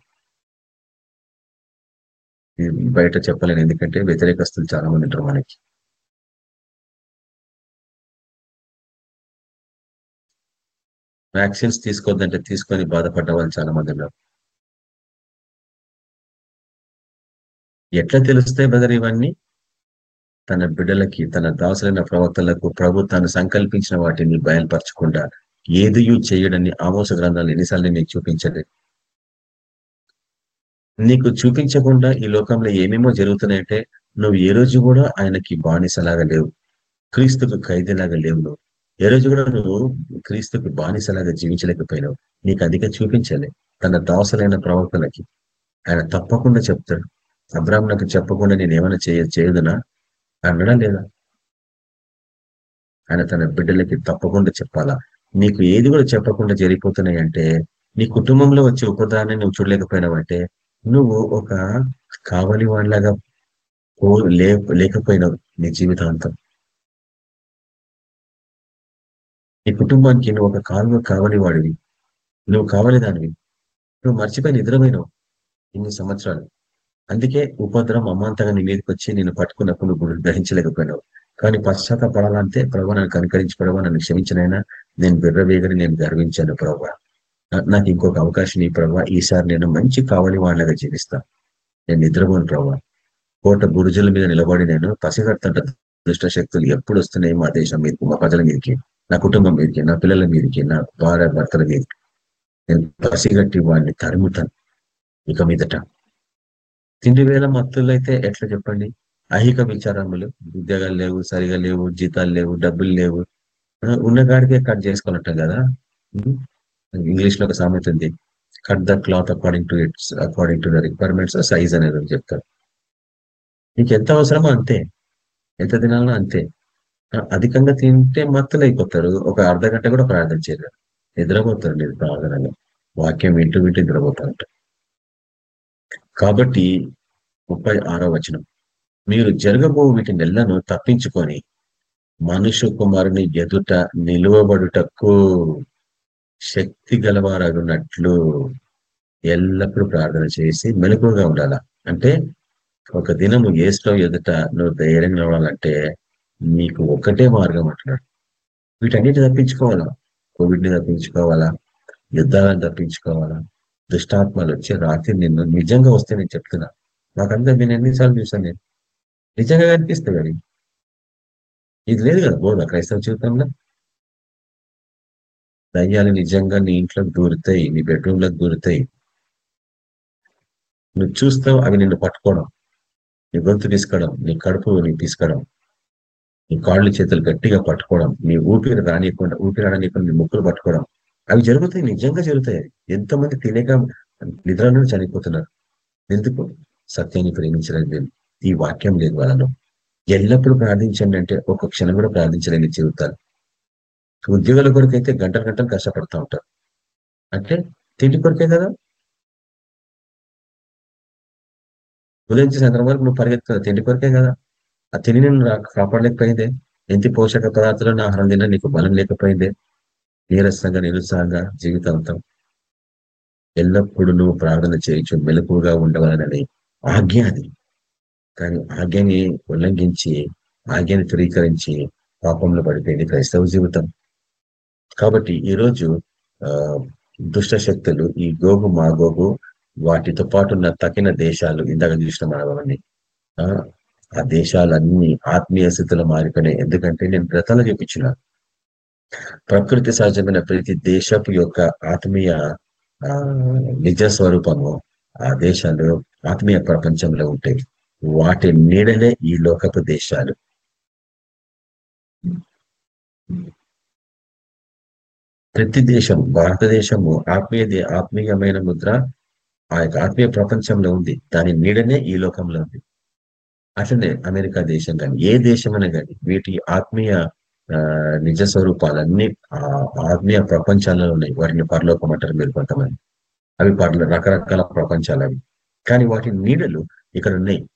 బయట చెప్పలేను ఎందుకంటే వ్యతిరేకస్తులు చాలా మంది ఉంటారు మనకి. వ్యాక్సిన్స్ తీసుకోవద్దంటే తీసుకొని బాధపడ్డ వాళ్ళు చాలా మంది ఉన్నారు. ఎట్లా తెలుస్తాయి బ్రదర్ ఇవన్నీ? తన బిడ్డలకి తన దాసులైన ప్రవక్తలకు ప్రభు తాను సంకల్పించిన వాటిని బయలుపరచకుండా ఏదియు చేయడని ఆమోస గ్రంథాలు ఎన్నిసార్లు నీకు చూపించలే. నీకు చూపించకుండా ఈ లోకంలో ఏమేమో జరుగుతున్నాయంటే నువ్వు ఏ రోజు కూడా ఆయనకి బానిసలాగా లేవు. క్రీస్తుకు ఖైదీలాగా లేవు నువ్వు. ఏ రోజు కూడా నువ్వు క్రీస్తుకు బానిసలాగా జీవించలేకపోయినావు. నీకు అధిక చూపించాలి. తన దాసులైన ప్రవక్తలకి. ఆయన తప్పకుండా చెప్తాడు. అబ్రాహ్మణకు చెప్పకుండా నేను ఏమైనా చేయ చేయదునా? అనడా లేదా? ఆయన తన బిడ్డలకి తప్పకుండా చెప్పాలా? నీకు ఏది కూడా చెప్పకుండా జరిగిపోతున్నాయి అంటే నీ కుటుంబంలో వచ్చే ఉపద్రాన్ని నువ్వు చూడలేకపోయినావంటే నువ్వు ఒక కావలి వాళ్ళగా పో లేకపోయినావు నీ జీవితాంతం. నీ కుటుంబానికి నువ్వు ఒక కాలువ కావలి వాడివి. నువ్వు కావలి దానివి. నువ్వు మర్చిపోయి నిద్రమైనవు ఇన్ని సంవత్సరాలు. అందుకే ఉపద్రవం అమాంతంగా నీ మీదకి వచ్చి నేను పట్టుకున్నప్పుడు నువ్వు గ్రహించలేకపోయినావు. కానీ పశ్చాత్తపడాలంటే ప్రభు నన్ను కనుకరించుకోవడం నన్ను క్షమించినైనా నేను బిర్రవేగని నేను గర్వించాను ప్రభు. నాకు ఇంకొక అవకాశం ఈ ప్రభావ ఈసారి నేను మంచి కావలి వాళ్ళగా జీవిస్తా. నేను నిద్రపోను ప్రభావ కోట బురుజుల మీద నిలబడి నేను పసిగడుతుంట దుష్ట శక్తులు ఎప్పుడు వస్తున్నాయి మా దేశం మీదకి మా ప్రజల మీదకి నా కుటుంబం మీదకి నా పిల్లల మీదకి నా భార్య భర్తల మీదకి. నేను పసిగట్టి వాడిని తరుముతాను. ఇక మీదట తిండి వేల మత్తులు అయితే ఎట్లా చెప్పండి? ఐహిక విచారములు. ఉద్యోగాలు లేవు సరిగా లేవు జీతాలు లేవు డబ్బులు లేవు. ఉన్నగాడికే కట్ చేసుకోవాలంట కదా? ఇంగ్లీష్లో ఒక సామెత ఉంది. Cut the cloth according to its according to the requirements size అనేది చెప్తారు. నీకు ఎంత అవసరమో అంతే. ఎంత తినాలనో అంతే. అధికంగా తింటే మత్తులు అయిపోతారు. ఒక అర్ధ గంట కూడా ప్రార్థన చేయరు. నిద్రపోతారు నేను ప్రార్థనలో వాక్యం వింటూ వింటూ నిద్రపోతారంట. కాబట్టి ముప్పై ఆరో వచనం. మీరు జరగబో వీటి నెలను తప్పించుకొని మనుషు కుమారుని ఎదుట నిలువబడుటకు శక్తి గలవారగున్నట్లు ఎల్లప్పుడూ ప్రార్థన చేసి మెలకుగా ఉండాల? అంటే ఒక దినము ఏసులో ఎదుట నువ్వు ధైర్యం నిలవాలంటే నీకు ఒకటే మార్గం అంటున్నాడు. వీటన్నిటిని తప్పించుకోవాలా? కోవిడ్ని తప్పించుకోవాలా? యుద్ధాలను తప్పించుకోవాలా? దుష్టాత్మలు వచ్చి రాత్రి నిన్ను నిజంగా వస్తే నేను చెప్తున్నా. నాకంతా నేను ఎన్నిసార్లు చూసాను నేను. నిజంగా కనిపిస్తుంది అది. ఇది లేదు కదా బోధ క్రైస్తవ జీవితంలో? దయ్యాలు నిజంగా నీ ఇంట్లోకి దూరుతాయి నీ బెడ్రూమ్లోకి దూరుతాయి. నువ్వు చూస్తావు అవి నిన్ను పట్టుకోవడం. నీ గొంతు తీసుకోవడం నీ కడుపు నీ తీసుకోవడం నీ కాళ్ళు చేతులు గట్టిగా పట్టుకోవడం. నీ ఊపిరి రానియకుండా ఊపిరి రానియకుండా నీ ముక్కులు పట్టుకోవడం. అవి జరుగుతాయి నిజంగా జరుగుతాయి. ఎంతమంది తినేక నిద్రలో చనిపోతున్నారు. ఎందుకు? సత్యాన్ని ప్రేమించలేదు ఈ వాక్యం లేదు వాళ్ళను ఎల్లప్పుడూ ప్రార్థించండి అంటే ఒక క్షణం కూడా ప్రార్థించలేని జీవితాలు. ఉద్యోగాల కొరకు అయితే గంటలు గంటలు కష్టపడుతూ ఉంటారు. అంటే తిండి కొరకే కదా? ఉదయం సాయంత్రం వరకు నువ్వు పరిగెత్తుకున్నావు. తిండి కొరకే కదా? ఆ తిని నేను కాపాడలేకపోయిందే. ఎంత పోషక పదార్థాలను ఆహారం తిన్నా నీకు బలం లేకపోయిందే. నీరసంగా నిరుత్సాహంగా జీవితాంతం ఎల్లప్పుడూ నువ్వు ప్రార్థన చేయొచ్చు మెలకుగా ఉండవాలని ఆజ్ఞ అది. కానీ ఆజ్ఞని ఉల్లంఘించి ఆజ్ఞని ధృవీకరించి పాపంలో పడిపోయింది క్రైస్తవ జీవితం. కాబట్టి ఈరోజు ఆ దుష్ట శక్తులు ఈ గోగు మా గోగు వాటితో పాటు ఉన్న తగిన దేశాలు ఇందాక చూసిన మనవన్నీ ఆ దేశాలన్నీ ఆత్మీయ స్థితిలో మారిపోయినాయి. ఎందుకంటే నేను గ్రతాలు చూపించినాను ప్రకృతి సహజమైన ప్రతి దేశపు యొక్క ఆత్మీయ నిజ స్వరూపము ఆ దేశాలు ఆత్మీయ ప్రపంచంలో ఉంటాయి వాటి నీడనే ఈ లోకపు దేశాలు. ప్రతి దేశం భారతదేశము ఆత్మీయ ఆత్మీయమైన ముద్ర ఆ యొక్క ఆత్మీయ ప్రపంచంలో ఉంది. దాని నీడనే ఈ లోకంలో ఉంది. అట్లనే అమెరికా దేశం కానీ ఏ దేశమైనా కానీ వీటి ఆత్మీయ నిజ స్వరూపాలన్నీ ఆ ఆత్మీయ ప్రపంచాలలో ఉన్నాయి వాటిని పరలోకం అంటారు మీరు కొంతమంది. అవి పర్ల రకరకాల ప్రపంచాలు అవి కానీ వాటి నీడలు ఇక్కడ ఉన్నాయి.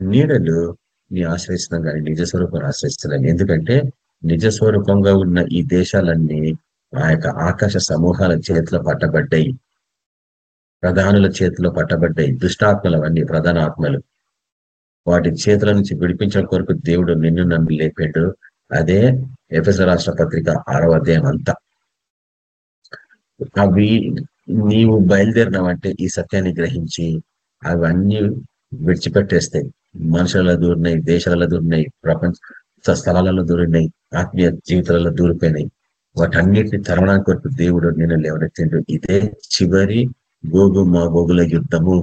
నీడలు నీ ఆశ్రయిస్తున్నాం కానీ నిజ స్వరూపం ఆశ్రయిస్తున్నాను ఎందుకంటే నిజ స్వరూపంగా ఉన్న ఈ దేశాలన్నీ ఆ యొక్క ఆకాశ సమూహాల చేతిలో పట్టబడ్డాయి. ప్రధానుల చేతిలో పట్టబడ్డాయి. దుష్టాత్మలవన్నీ ప్రధాన ఆత్మలు. వాటి చేతుల నుంచి విడిపించడం కొరకు దేవుడు నిన్ను నన్ను లేపాడు. అదే ఎఫ్ఎస్ రాష్ట్ర పత్రిక ఆరవ అధ్యాయం అంతా. అవి నీవు బయలుదేరినావంటే ఈ సత్యాన్ని గ్రహించి అవన్నీ విడిచిపెట్టేస్తాయి మనుషులలో దూరినాయి దేశాలలో దూరినాయి ప్రపంచ స్థలాలలో దూరినాయి ఆత్మీయ జీవితాలలో దూరిపోయినాయి వాటన్నిటిని తరవడానికి కొరకు దేవుడు నేను లేవనెత్తిండు. ఇదే చివరి గోగు మా గోగుల యుద్ధము.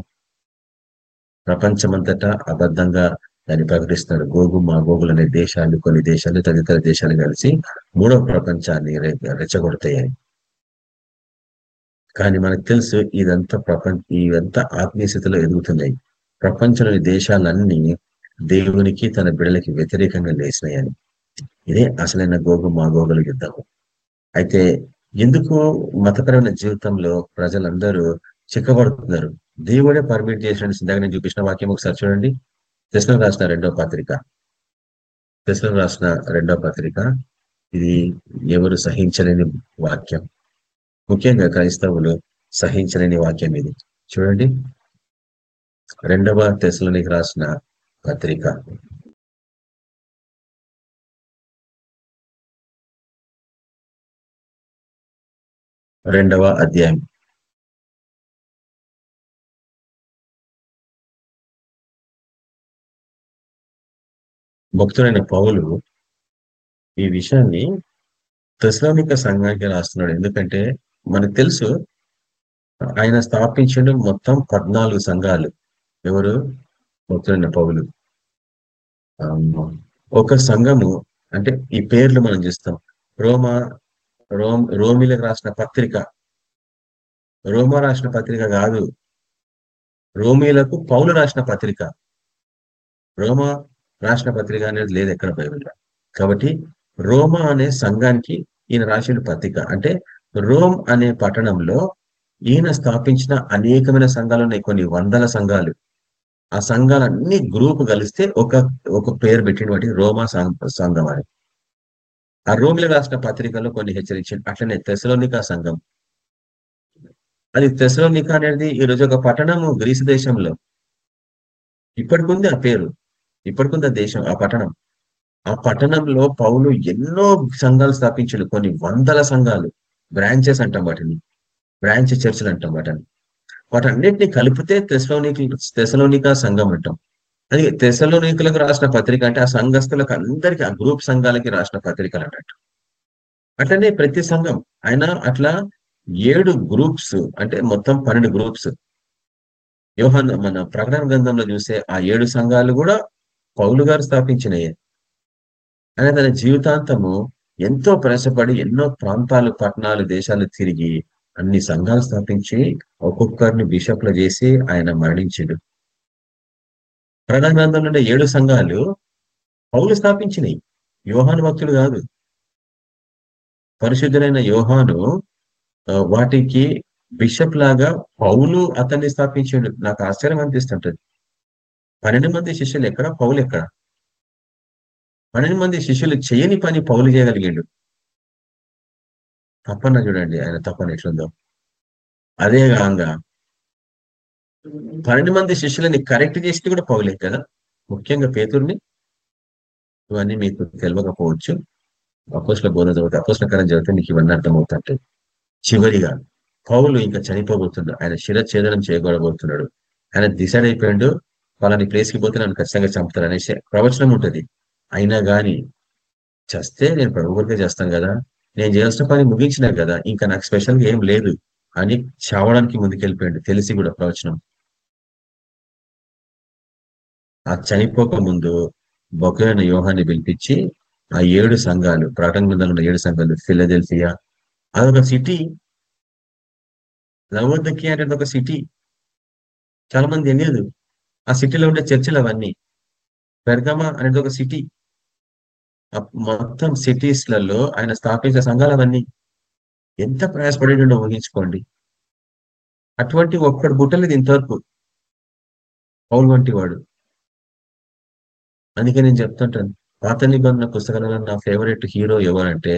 ప్రపంచమంతటా అబద్ధంగా దాన్ని ప్రకటిస్తున్నాడు. గోగు మా గోగులు అనే దేశాలు కొన్ని దేశాలు తదితర దేశాలు కలిసి మూడవ ప్రపంచాన్ని రె- రెచ్చగొడతాయని. కానీ మనకు తెలుసు ఇదంతా ప్రపంచ ఇదంతా ఆత్మీయ స్థితిలో ఎదుగుతున్నాయి. ప్రపంచంలోని దేశాలన్నీ దేవునికి తన బిడలకి వ్యతిరేకంగా లేచినాయని. ఇదే అసలైన గోగు మా గోగుల యుద్ధము. అయితే ఎందుకు మతపరమైన జీవితంలో ప్రజలందరూ చిక్కబడుతున్నారు? దేవుడే పర్మిట్ చేసిన ఇందాక నేను చూపించిన వాక్యం ఒకసారి చూడండి. దశలో రాసిన రెండో పత్రిక. దశలో రాసిన రెండో పత్రిక. ఇది ఎవరు సహించలేని వాక్యం. ముఖ్యంగా క్రైస్తవులు సహించలేని వాక్యం ఇది. చూడండి. రెండవ తెశలోనికి రాసిన పత్రిక. రెండవ అధ్యాయం. భక్తుడైన పౌలు ఈ విషయాన్ని తెస్లోనిక సంఘానికి రాస్తున్నాడు. ఎందుకంటే మనకు తెలుసు ఆయన స్థాపించడం మొత్తం పద్నాలుగు సంఘాలు. ఎవరు? భక్తుడైన పౌలు. ఒక సంఘము అంటే ఈ పేర్లు మనం చూస్తాం. రోమా రోమ్ రోమిలకు రాసిన పత్రిక. రోమా రాసిన పత్రిక కాదు. రోమిలకు పౌలు రాసిన పత్రిక. రోమా రాసిన పత్రిక అనేది లేదు ఎక్కడ బైబిల్లో కాబట్టి రోమా అనే సంఘానికి ఈయన రాసిన పత్రిక. అంటే రోమ్ అనే పట్టణంలో ఈయన స్థాపించిన అనేకమైన సంఘాలు ఉన్నాయి. కొన్ని వందల సంఘాలు. ఆ సంఘాలన్నీ గ్రూప్ కలిస్తే ఒక ఒక పేరు పెట్టిన వాటి రోమా సంఘం అని ఆ రోమిల రాసిన పత్రికలో కొన్ని హెచ్చరించింది అట్లనే తెసలోనికా సంఘం. అది తెసలోనికా అనేది ఈ రోజు ఒక పట్టణము గ్రీసు దేశంలో. ఇప్పటికుంది ఆ పేరు. ఇప్పటికుంది దేశం ఆ పట్టణం. ఆ పట్టణంలో పౌలు ఎన్నో సంఘాలు స్థాపించాడు. కొన్ని వందల సంఘాలు. బ్రాంచెస్ అంటాం వాటిని. బ్రాంచ్ చర్చిలు అంటాం వాటిని. వాటన్నిటిని కలిపితే తెసలోనిక తెసలోనిక సంఘం అంటాం. అది తెసలోనికులకు రాసిన పత్రిక అంటే ఆ సంఘస్థులకు అందరికి ఆ గ్రూప్ సంఘాలకి రాసిన పత్రికలు అన్నట్టు. అట్లనే ప్రతి సంఘం. ఆయన అట్లా ఏడు గ్రూప్స్ అంటే మొత్తం పన్నెండు గ్రూప్స్. యోహాన్ మన ప్రకటన గ్రంథంలో చూసే ఆ ఏడు సంఘాలు కూడా పౌలు గారు స్థాపించినయే ఆయన తన జీవితాంతము ఎంతో ప్రయాసపడి ఎన్నో ప్రాంతాలు పట్టణాలు దేశాలు తిరిగి అన్ని సంఘాలు స్థాపించి ఒక్కొక్కరిని బిషప్లు చేసి ఆయన మరణించాడు. ప్రధాన గ్రంథంలో ఉండే ఏడు సంఘాలు పౌలు స్థాపించినాయి. యోహాను భక్తుడు కాదు. పరిశుద్ధులైన యోహాను వాటికి బిషప్ లాగా పౌలు అతన్ని స్థాపించాడు. నాకు ఆశ్చర్యం అనిపిస్తుంటది. పన్నెండు మంది శిష్యులు ఎక్కడ? పౌలు ఎక్కడ? పన్నెండు మంది శిష్యులు చేయని పని పౌలు చేయగలిగాడు. తప్పన చూడండి ఆయన తప్పన ఎట్లుందో. అదే కాగా పన్నెండు మంది శిష్యులని కరెక్ట్ చేసి కూడా పౌలే కదా? ముఖ్యంగా పేతుర్ని ఇవన్నీ మీకు తెలియకపోవచ్చు అపోస్ల బోధ చదివితే అపోస్ల కరం చదివితే మీకు ఇవన్నీ అర్థమవుతుంటాయి చివరిగా పౌలు ఇంకా చనిపోబోతున్నాడు. ఆయన శిరఛేదనం చేయకూడబోతున్నాడు ఆయన డిసైడ్ అయిపోయాడు ఫలాని ప్లేస్కి పోతే నన్ను ఖచ్చితంగా చంపుతారు అనేసి ప్రవచనం ఉంటుంది. అయినా కానీ చస్తే నేను ప్రభుత్వకే చేస్తాను కదా. నేను చేయాల్సిన పని ముగించినా కదా. ఇంకా నాకు స్పెషల్గా ఏం లేదు అని చావడానికి ముందుకెళ్ళిపోయాడు. తెలిసి కూడా ప్రవచనం. ఆ చనిపోక ముందు బొకైన యోహాన్ని పిలిపించి ఆ ఏడు సంఘాలు ప్రకటన గ్రంథంలో ఉన్న ఏడు సంఘాలు ఫిలదెల్ఫియా అదొక సిటీ లవోదకి అనేది ఒక సిటీ చాలా మంది తెలియదు ఆ సిటీలో ఉండే చర్చిలు అవన్నీ. పెర్గమ అనేది ఒక సిటీ. మొత్తం సిటీస్లలో ఆయన స్థాపించిన సంఘాలు అవన్నీ. ఎంత ప్రయాసపడేటో ఊహించుకోండి. అటువంటి ఒక్కడు బుట్టలేదు ఇంతవరకు. పౌల్ వంటి వాడు. అందుకే నేను చెప్తుంటాను. పాత నిబంధన పుస్తకాలలో నా ఫేవరెట్ హీరో ఎవరంటే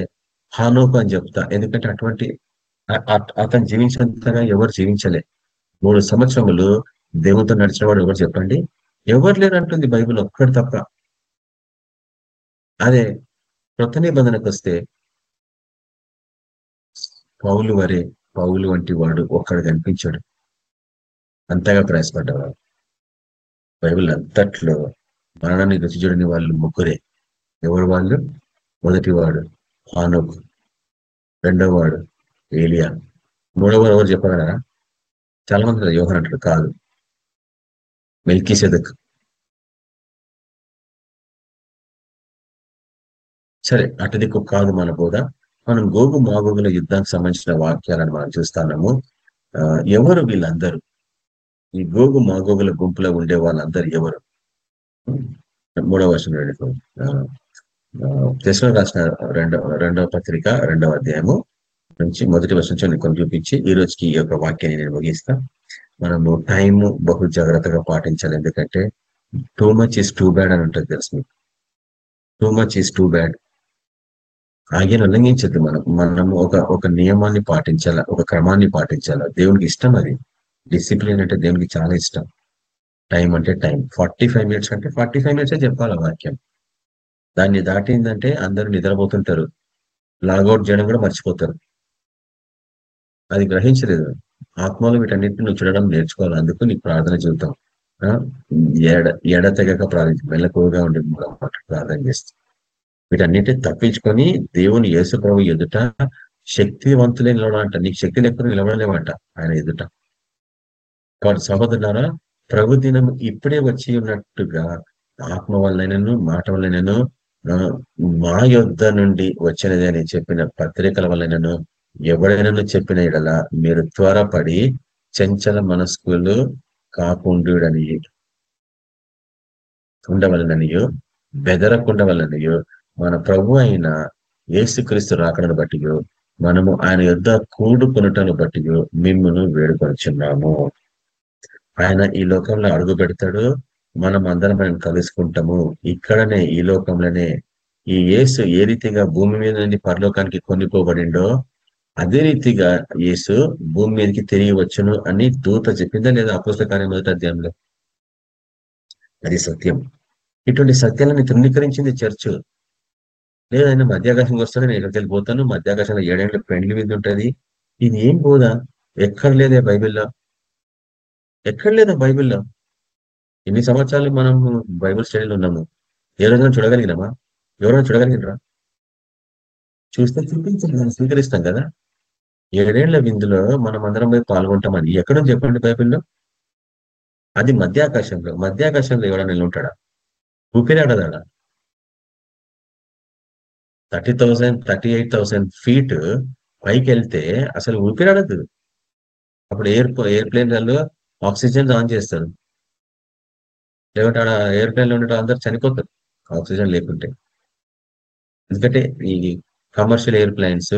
హానోక్ అని చెప్తా. ఎందుకంటే అటువంటి అతను జీవించినంతగా ఎవరు జీవించలే. మూడు సంవత్సరములు దేవునితో నడిచిన వాడు ఎవరు చెప్పండి? ఎవరు లేరు అంటుంది బైబిల్ ఒక్కడు తప్ప. అదే కొత్త నిబంధనకు వస్తే పౌలు వరే పౌలు వంటి వాడు ఒక్కడు కనిపించాడు. అంతగా ప్రయాసపడ్డవాడు. బైబిల్ అంతట్లో మరణాన్ని రుచి చూడని వాళ్ళు ముగ్గురే. ఎవరు వాళ్ళు? మొదటి వాడు రెండవ వాడు ఏలియా. మూడవ ఎవరు చెప్పగలరా? చాలా మంది యోహన్ అంటారు కాదు. మిల్కీ సెదక్ సరే అటు దిక్కు కాదు మన బోధ. మనం గోగు మాగోగుల యుద్ధానికి సంబంధించిన వాక్యాలను మనం చూస్తున్నాము ఎవరు వీళ్ళందరూ? ఈ గోగు మాగోగుల గుంపులో ఉండే వాళ్ళందరూ ఎవరు? మూడవ వర్షం దశలో రాసిన రెండవ రెండవ పత్రిక రెండవ అధ్యాయము నుంచి మొదటి వర్షం నుంచి కొన్ని చూపించి ఈ రోజుకి ఈ యొక్క వాక్యాన్ని నేను ముగిస్తా. మనము టైం బహు జాగ్రత్తగా పాటించాలి. ఎందుకంటే too much is too bad అని ఉంటుంది తెలుసు మీకు. Too much is too bad. ఆజ్ఞను ఉల్లంఘించద్దు మనం. మనము ఒక ఒక నియమాన్ని పాటించాలా ఒక క్రమాన్ని పాటించాలా. దేవునికి ఇష్టం అది. డిసిప్లిన్ అంటే దేవునికి చాలా ఇష్టం. టైం అంటే టైం. ఫార్టీ ఫైవ్ మినిట్స్ అంటే ఫార్టీ ఫైవ్ మినిట్స్ చెప్పాలి వాక్యం? దాన్ని దాటిందంటే అందరూ నిద్రపోతుంటారు. లాగౌట్ చేయడం కూడా మర్చిపోతారు. అది గ్రహించలేదు. ఆత్మలో వీటన్నిటిని నువ్వు చూడడం నేర్చుకోవాలి. అందుకు నీకు ప్రార్థన జీవితం ఎడ ఎడ తెగక ప్రార్థన మెల్లకువగా ఉండి ప్రార్థన చేస్తాం. వీటన్నిటిని తప్పించుకొని దేవుని యేసు ప్రభు ఎదుట శక్తివంతులే నిలవడంట నీకు శక్తి లేకుండా నిలవడలేమంట ఆయన ఎదుట. కాబట్టి సహోదరులారా ప్రభు దినం ఇప్పుడే వచ్చి ఉన్నట్టుగా ఆత్మ వల్లనను మాట వల్లనను మా యొద్ధ నుండి వచ్చినది అని చెప్పిన పత్రికల వల్లనను ఎవడైనా చెప్పిన ఇడల మీరు త్వరపడి చంచల మనస్కులు కాకుండుడని ఉండవలననియో. బెదరకుండవలననియో. మన ప్రభు అయిన ఏసుక్రీస్తు రాకడను బట్టియో మనము ఆయన యుద్ధ కూడుకునటను బట్టియో మిమ్మను వేడుకొనిచున్నాము. ఆయన ఈ లోకంలో అడుగు పెడతాడు మనం అందరం ఆయన కలుసుకుంటాము. ఇక్కడనే ఈ లోకంలోనే ఈ యేసు ఏ రీతిగా భూమి మీద నుండి పరలోకానికి కొనిపోబడిండో అదే రీతిగా యేసు భూమి మీదకి తిరిగి వచ్చును అని దూత చెప్పిందా లేదా అపుస్తక కార్యం మొదటి అధ్యాయంలో? అది సత్యం. ఇటువంటి సత్యాలను తృణీకరించింది చర్చ్. లేదా ఆయన మధ్యాకాశంకి వస్తాడు నేను ఎక్కడికి వెళ్ళిపోతాను మధ్యాకాశంలో ఏడేళ్ళ పెండ్లి మీద ఉంటుంది. ఇది ఏం బోధ? ఎక్కడ లేదే బైబిల్లో? ఎక్కడ లేదా బైబిల్లో? ఎన్ని సంవత్సరాలు మనం బైబిల్ స్టడీలో ఉన్నాము? ఏ రోజున చూడగలిగినామా? ఎవరైనా చూడగలిగినరా? చూస్తే చూపించాలి మనం స్వీకరిస్తాం కదా. ఏడేళ్ళ విందులో మనం అందరం పోయి పాల్గొంటామని ఎక్కడ చెప్పండి బైబిల్లో? అది మధ్యాకాశంలో. మధ్యాకాశంలో ఎవడన్నా ఉంటాడా ఊపిరాడదాడా? Thirty thousand thirty eight thousand feet పైకి వెళ్తే అసలు ఊపిరాడదు. అప్పుడు ఎయిర్ ఎయిర్ప్లేన్లలో ఆక్సిజన్ ఆన్ చేస్తారు. లేకుంటే ఆడ ఎయిర్ప్లేన్లో ఉండటం అందరు చనిపోతారు. ఆక్సిజన్ లేకుంటే. ఎందుకంటే ఈ కమర్షియల్ ఎయిర్ప్లేన్స్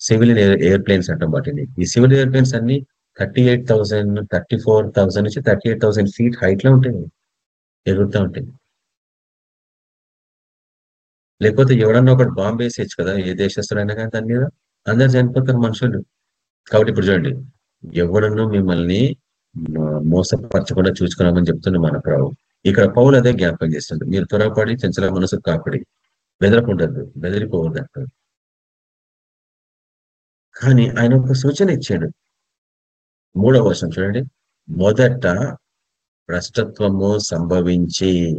సివిల్ ఎయిర్ప్లేన్స్ అంటాం వాటిని. ఈ సివిల్ ఎయిర్ప్లేన్స్ అన్ని thirty eight thousand thirty four thousand నుంచి థర్టీ ఎయిట్ థౌసండ్ ఫీట్ హైట్లో ఉంటాయి. ఎగురుతూ ఉంటాయి. లేకపోతే ఎవడన్నా ఒకటి బాంబు వేసేయచ్చు కదా ఏ దేశస్తుడైనా కానీ దాని మీద. అందరు చనిపోతారు మనుషులు. కాబట్టి ఇప్పుడు చూడండి ఎవడన్నా మిమ్మల్ని మోసపరచకుండా చూసుకున్నామని చెప్తుంది మన ప్రభు. ఇక్కడ పౌలు అదే జ్ఞాపకం చేస్తుంది మీరు త్వరపడి చెంచల మనసు కాపడి బెదరకుండద్దు బెదిరిపోవద్దు అంటారు కానీ ఆయన ఒక సూచన ఇచ్చాడు. మూడవ వర్షం చూడండి. మొదట భ్రష్టత్వము సంభవించి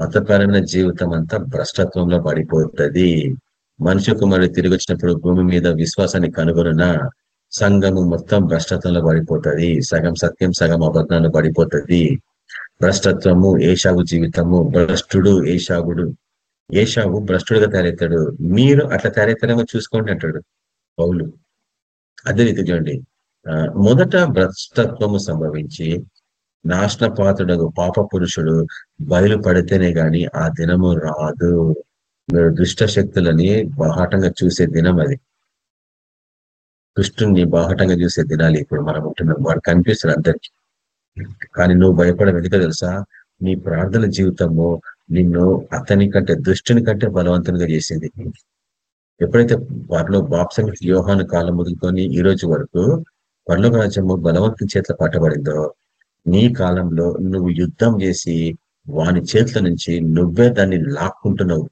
మతపరమైన జీవితం అంతా భ్రష్టత్వంలో పడిపోతుంది. మనిషి కుమారుడు తిరిగి వచ్చినప్పుడు భూమి మీద విశ్వాసాన్ని కనుగొన సంఘము మొత్తం భ్రష్టత్వంలో పడిపోతుంది. సగం సత్యం సగం అబద్ధాలు పడిపోతుంది. భ్రష్టత్వము ఏషాగు జీవితము. భ్రష్టుడు ఏషాగుడు ఏషావు భ్రష్టుడుగా తయారవుతాడు. మీరు అట్లా తయారవుతారేమో చూసుకోండి అంటాడు. పౌలు. అదే రీతి చూడండి ఆ, మొదట భ్రష్టత్వము సంభవించి నాశన పాత్రుడు పాప పురుషుడు బయలుపడితేనే గాని ఆ దినము రాదు. మీరు దుష్ట శక్తులని బాహాటంగా చూసే దినం అది. దుష్టుని బాహటంగా చూసే దినాలు ఇప్పుడు మనం ఉంటున్నాం. వాడు కనిపిస్తాడు అందరికీ. కానీ నువ్వు భయపడవు. ఎందుకో తెలుసా? నీ ప్రార్థన జీవితము నిన్ను అతని కంటే దుష్టుని కంటే బలవంతంగా చేసింది. ఎప్పుడైతే వారిలో బాప్సంగ యోహాను కాలం మొదలుకొని ఈ రోజు వరకు పర్లోక రాజ్యము బలవంతుని చేతిలో పట్టబడిందో నీ కాలంలో నువ్వు యుద్ధం చేసి వాని చేతుల నుంచి నువ్వే దాన్ని లాక్కుంటున్నావు.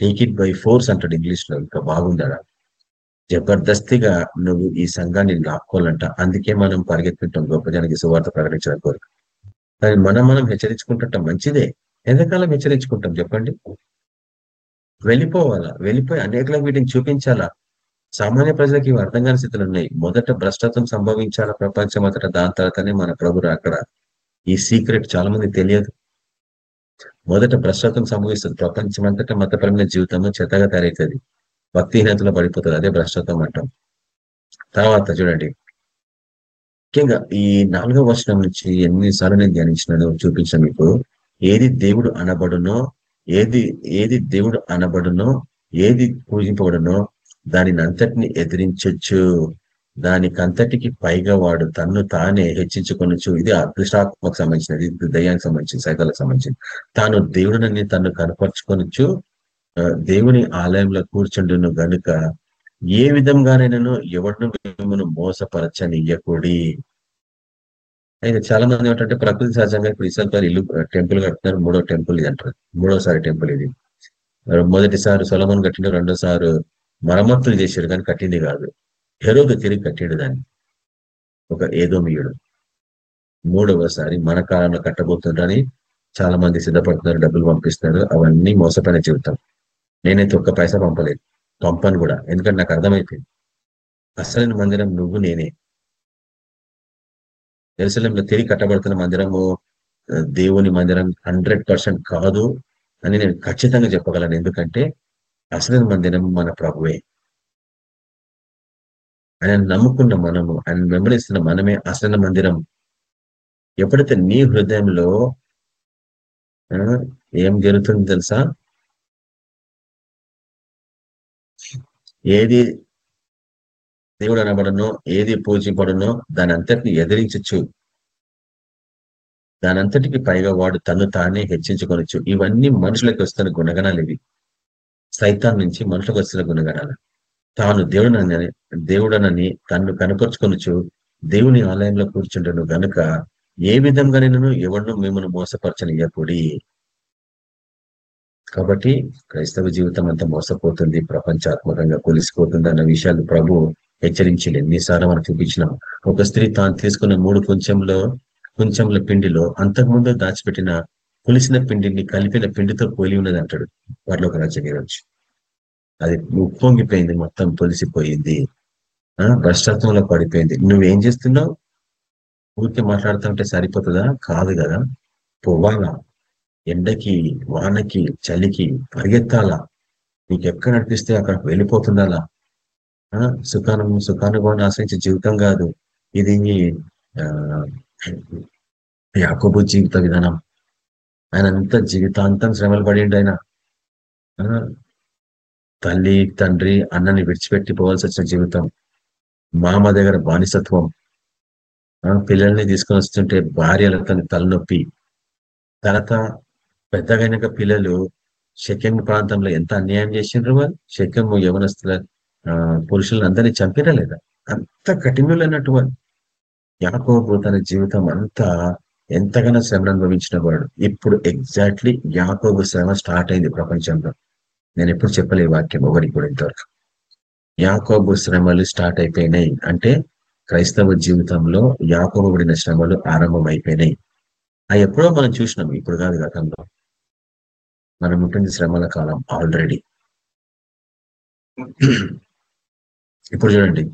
టేక్ ఇట్ బై ఫోర్స్ అంటాడు ఇంగ్లీష్లో ఇంకా బాగుందా జబర్దస్తిగా నువ్వు ఈ సంఘాన్ని లాక్కోవాలంట. అందుకే మనం పరిగెత్తుంటాం గొప్ప జనానికి సువార్త ప్రకటించడం కోరిక. కానీ మనం మనం హెచ్చరించుకుంటుంటాం మంచిదే. ఎంతకాలం హెచ్చరించుకుంటాం చెప్పండి? వెళ్ళిపోవాలా? వెళ్ళిపోయి అనేకలకు వీటిని చూపించాలా? సామాన్య ప్రజలకు ఇవి అర్థం కాని స్థితులు ఉన్నాయి. మొదట భ్రష్టత్వం సంభవించాలా ప్రపంచం అంతటా? దాని తర్వాతనే మన ప్రభు అక్కడ. ఈ సీక్రెట్ చాలా మంది తెలియదు. మొదట భ్రష్టత్వం సంభవిస్తుంది. ప్రపంచం అంతటా మతపరమైన జీవితంలో చెత్తగా తయారవుతుంది భక్తిహీనతలో పడిపోతుంది. అదే భ్రష్టత్వం అంటాం. తర్వాత చూడండి. ముఖ్యంగా ఈ నాలుగో వర్షం నుంచి ఎన్నిసార్లు నేను ధ్యానించినాను చూపించాను మీకు. ఏది దేవుడు అనబడునో ఏది ఏది దేవుడు అనబడునో ఏది పూజింపబడునో దానిని అంతటిని ఎదిరించొచ్చు. దానికంతటికి పైగా వాడు తన్ను తానే హెచ్చించుకొనొచ్చు ఇది అదృష్టాత్మకు సంబంధించినది ఇది దయ్యానికి సంబంధించింది సైతాలకు సంబంధించింది. తాను దేవుడిని తను కనపరుచుకొనొచ్చు దేవుని ఆలయంలో కూర్చుండును గనుక ఏ విధంగానైనాను ఎవడును మిమ్మల్ని మోసపరచనియ్యకూడి? అయితే చాలా మంది ఏంటంటే ప్రకృతి సహజంగా ఇప్పుడు ఇసల్పల్లి ఇల్లు టెంపుల్ కడుతున్నారు. మూడో టెంపుల్ ఇది అంటారు. మూడోసారి టెంపుల్ ఇది. మొదటిసారి సొలమన్ కట్టిండు రెండోసారి మరమ్మతులు చేశారు కానీ కట్టింది కాదు. హెరోదు తిరిగి కట్టిండు దాన్ని. ఒక ఏదోమియుడు. మూడవసారి మన కాలంలో కట్టబోతుండని చాలా మంది సిద్ధపడుతున్నారు డబ్బులు పంపిస్తున్నారు. అవన్నీ మోసపోయిన జీవితం. నేనైతే ఒక్క పైసా పంపలేదు. పంపను కూడా. ఎందుకంటే నాకు అర్థమైపోయింది. అసలైన మందిరం నువ్వు నేనే. ఎరుసలంలో తిరిగి కట్టబడుతున్న మందిరము దేవుని మందిరం హండ్రెడ్ పర్సెంట్ కాదు అని నేను ఖచ్చితంగా చెప్పగలను. ఎందుకంటే అసలు మందిరం మన ప్రభువే. ఆయన నమ్ముకున్న మనము ఆయన వెంబడిస్తున్న మనమే అసలు మందిరం ఎప్పుడైతే నీ హృదయంలో ఆ, ఏం జరుగుతుంది తెలుసా? ఏది దేవుడు అనబడనో ఏది పూజింపడనో దాని అంతటిని ఎదిరించచ్చు. దానంతటికి పైగా వాడు తను తానే హెచ్చించుకొనొచ్చు. ఇవన్నీ మనుషులకు వస్తున్న గుణగణాలు ఇవి. సైతాన్ నుంచి మనుషులకు వస్తున్న గుణగణాలు. తాను దేవుడనని దేవుడనని తన్ను కనపరుచుకొనొచ్చు దేవుని ఆలయంలో కూర్చుంటను గనుక ఏ విధంగా నేను ఎవరినో మిమ్మల్ని మోసపరచనియకుడి కాబట్టి క్రైస్తవ జీవితం అంతా మోసపోతుంది ప్రపంచాత్మకంగా కొలిసిపోతుంది అన్న విషయాలు ప్రభు హెచ్చరించింది ఎన్నిసార్లు మనం చూపించినాం ఒక స్త్రీ తాను తీసుకున్న మూడు కొంచెంలో కొంచెంల పిండిలో అంతకుముందు దాచిపెట్టిన పులిసిన పిండిని కలిపిన పిండితో పోలి ఉన్నది అంటాడు వారిలో ఒక రాజ్యం అది ఉప్పొంగిపోయింది మొత్తం పొలిసిపోయింది. ఆ భ్రష్టత్వంలో పడిపోయింది. నువ్వేం చేస్తున్నావు? ఊరికే మాట్లాడుతూ ఉంటే సరిపోతుందా? కాదు కదా. పోవాలా ఎండకి వానకి చలికి పరిగెత్తాలా? నీకు ఎక్కడ నడిపిస్తే అక్కడ వెళ్ళిపోతుందాలా సుఖానం సుఖానుభవాన్ని ఆశ్రయించే జీవితం కాదు. ఇది ఆ యాకోబు జీవిత విధానం. ఆయన అంత జీవితాంతం శ్రమలు పడిండు ఆయన. తల్లి తండ్రి అన్నని విడిచిపెట్టి పోవాల్సి వచ్చిన జీవితం. మామ దగ్గర బానిసత్వం. పిల్లల్ని తీసుకొని వస్తుంటే భార్యలతో తలనొప్పి. తర్వాత పెద్దగైనాక పిల్లలు శక్యం ప్రాంతంలో ఎంత అన్యాయం చేసిండ్రు వాళ్ళు? శక్యము యవనస్తుల పురుషులను అందరినీ చంపినా లేదా అంత కఠినులైనట్టు యాకోబు తన జీవితం అంతా ఎంతగానో శ్రమను అనుభవించిన వాడు. ఇప్పుడు ఎగ్జాక్ట్లీ యాకోబు శ్రమ స్టార్ట్ అయింది ప్రపంచంలో. నేను ఎప్పుడు చెప్పలే వాక్యం ఒకరికి కూడా ఇంతవరకు. యాకోబు శ్రమలు స్టార్ట్ అయిపోయినాయి. అంటే క్రైస్తవ జీవితంలో యాకోబడిన శ్రమలు ఆరంభం అయిపోయినాయి అవి ఎప్పుడో మనం చూసినాం. ఇప్పుడు కాదు గతంలో. మనం ఉంటుంది శ్రమల కాలం ఆల్రెడీ. ఇప్పుడు చూడండి.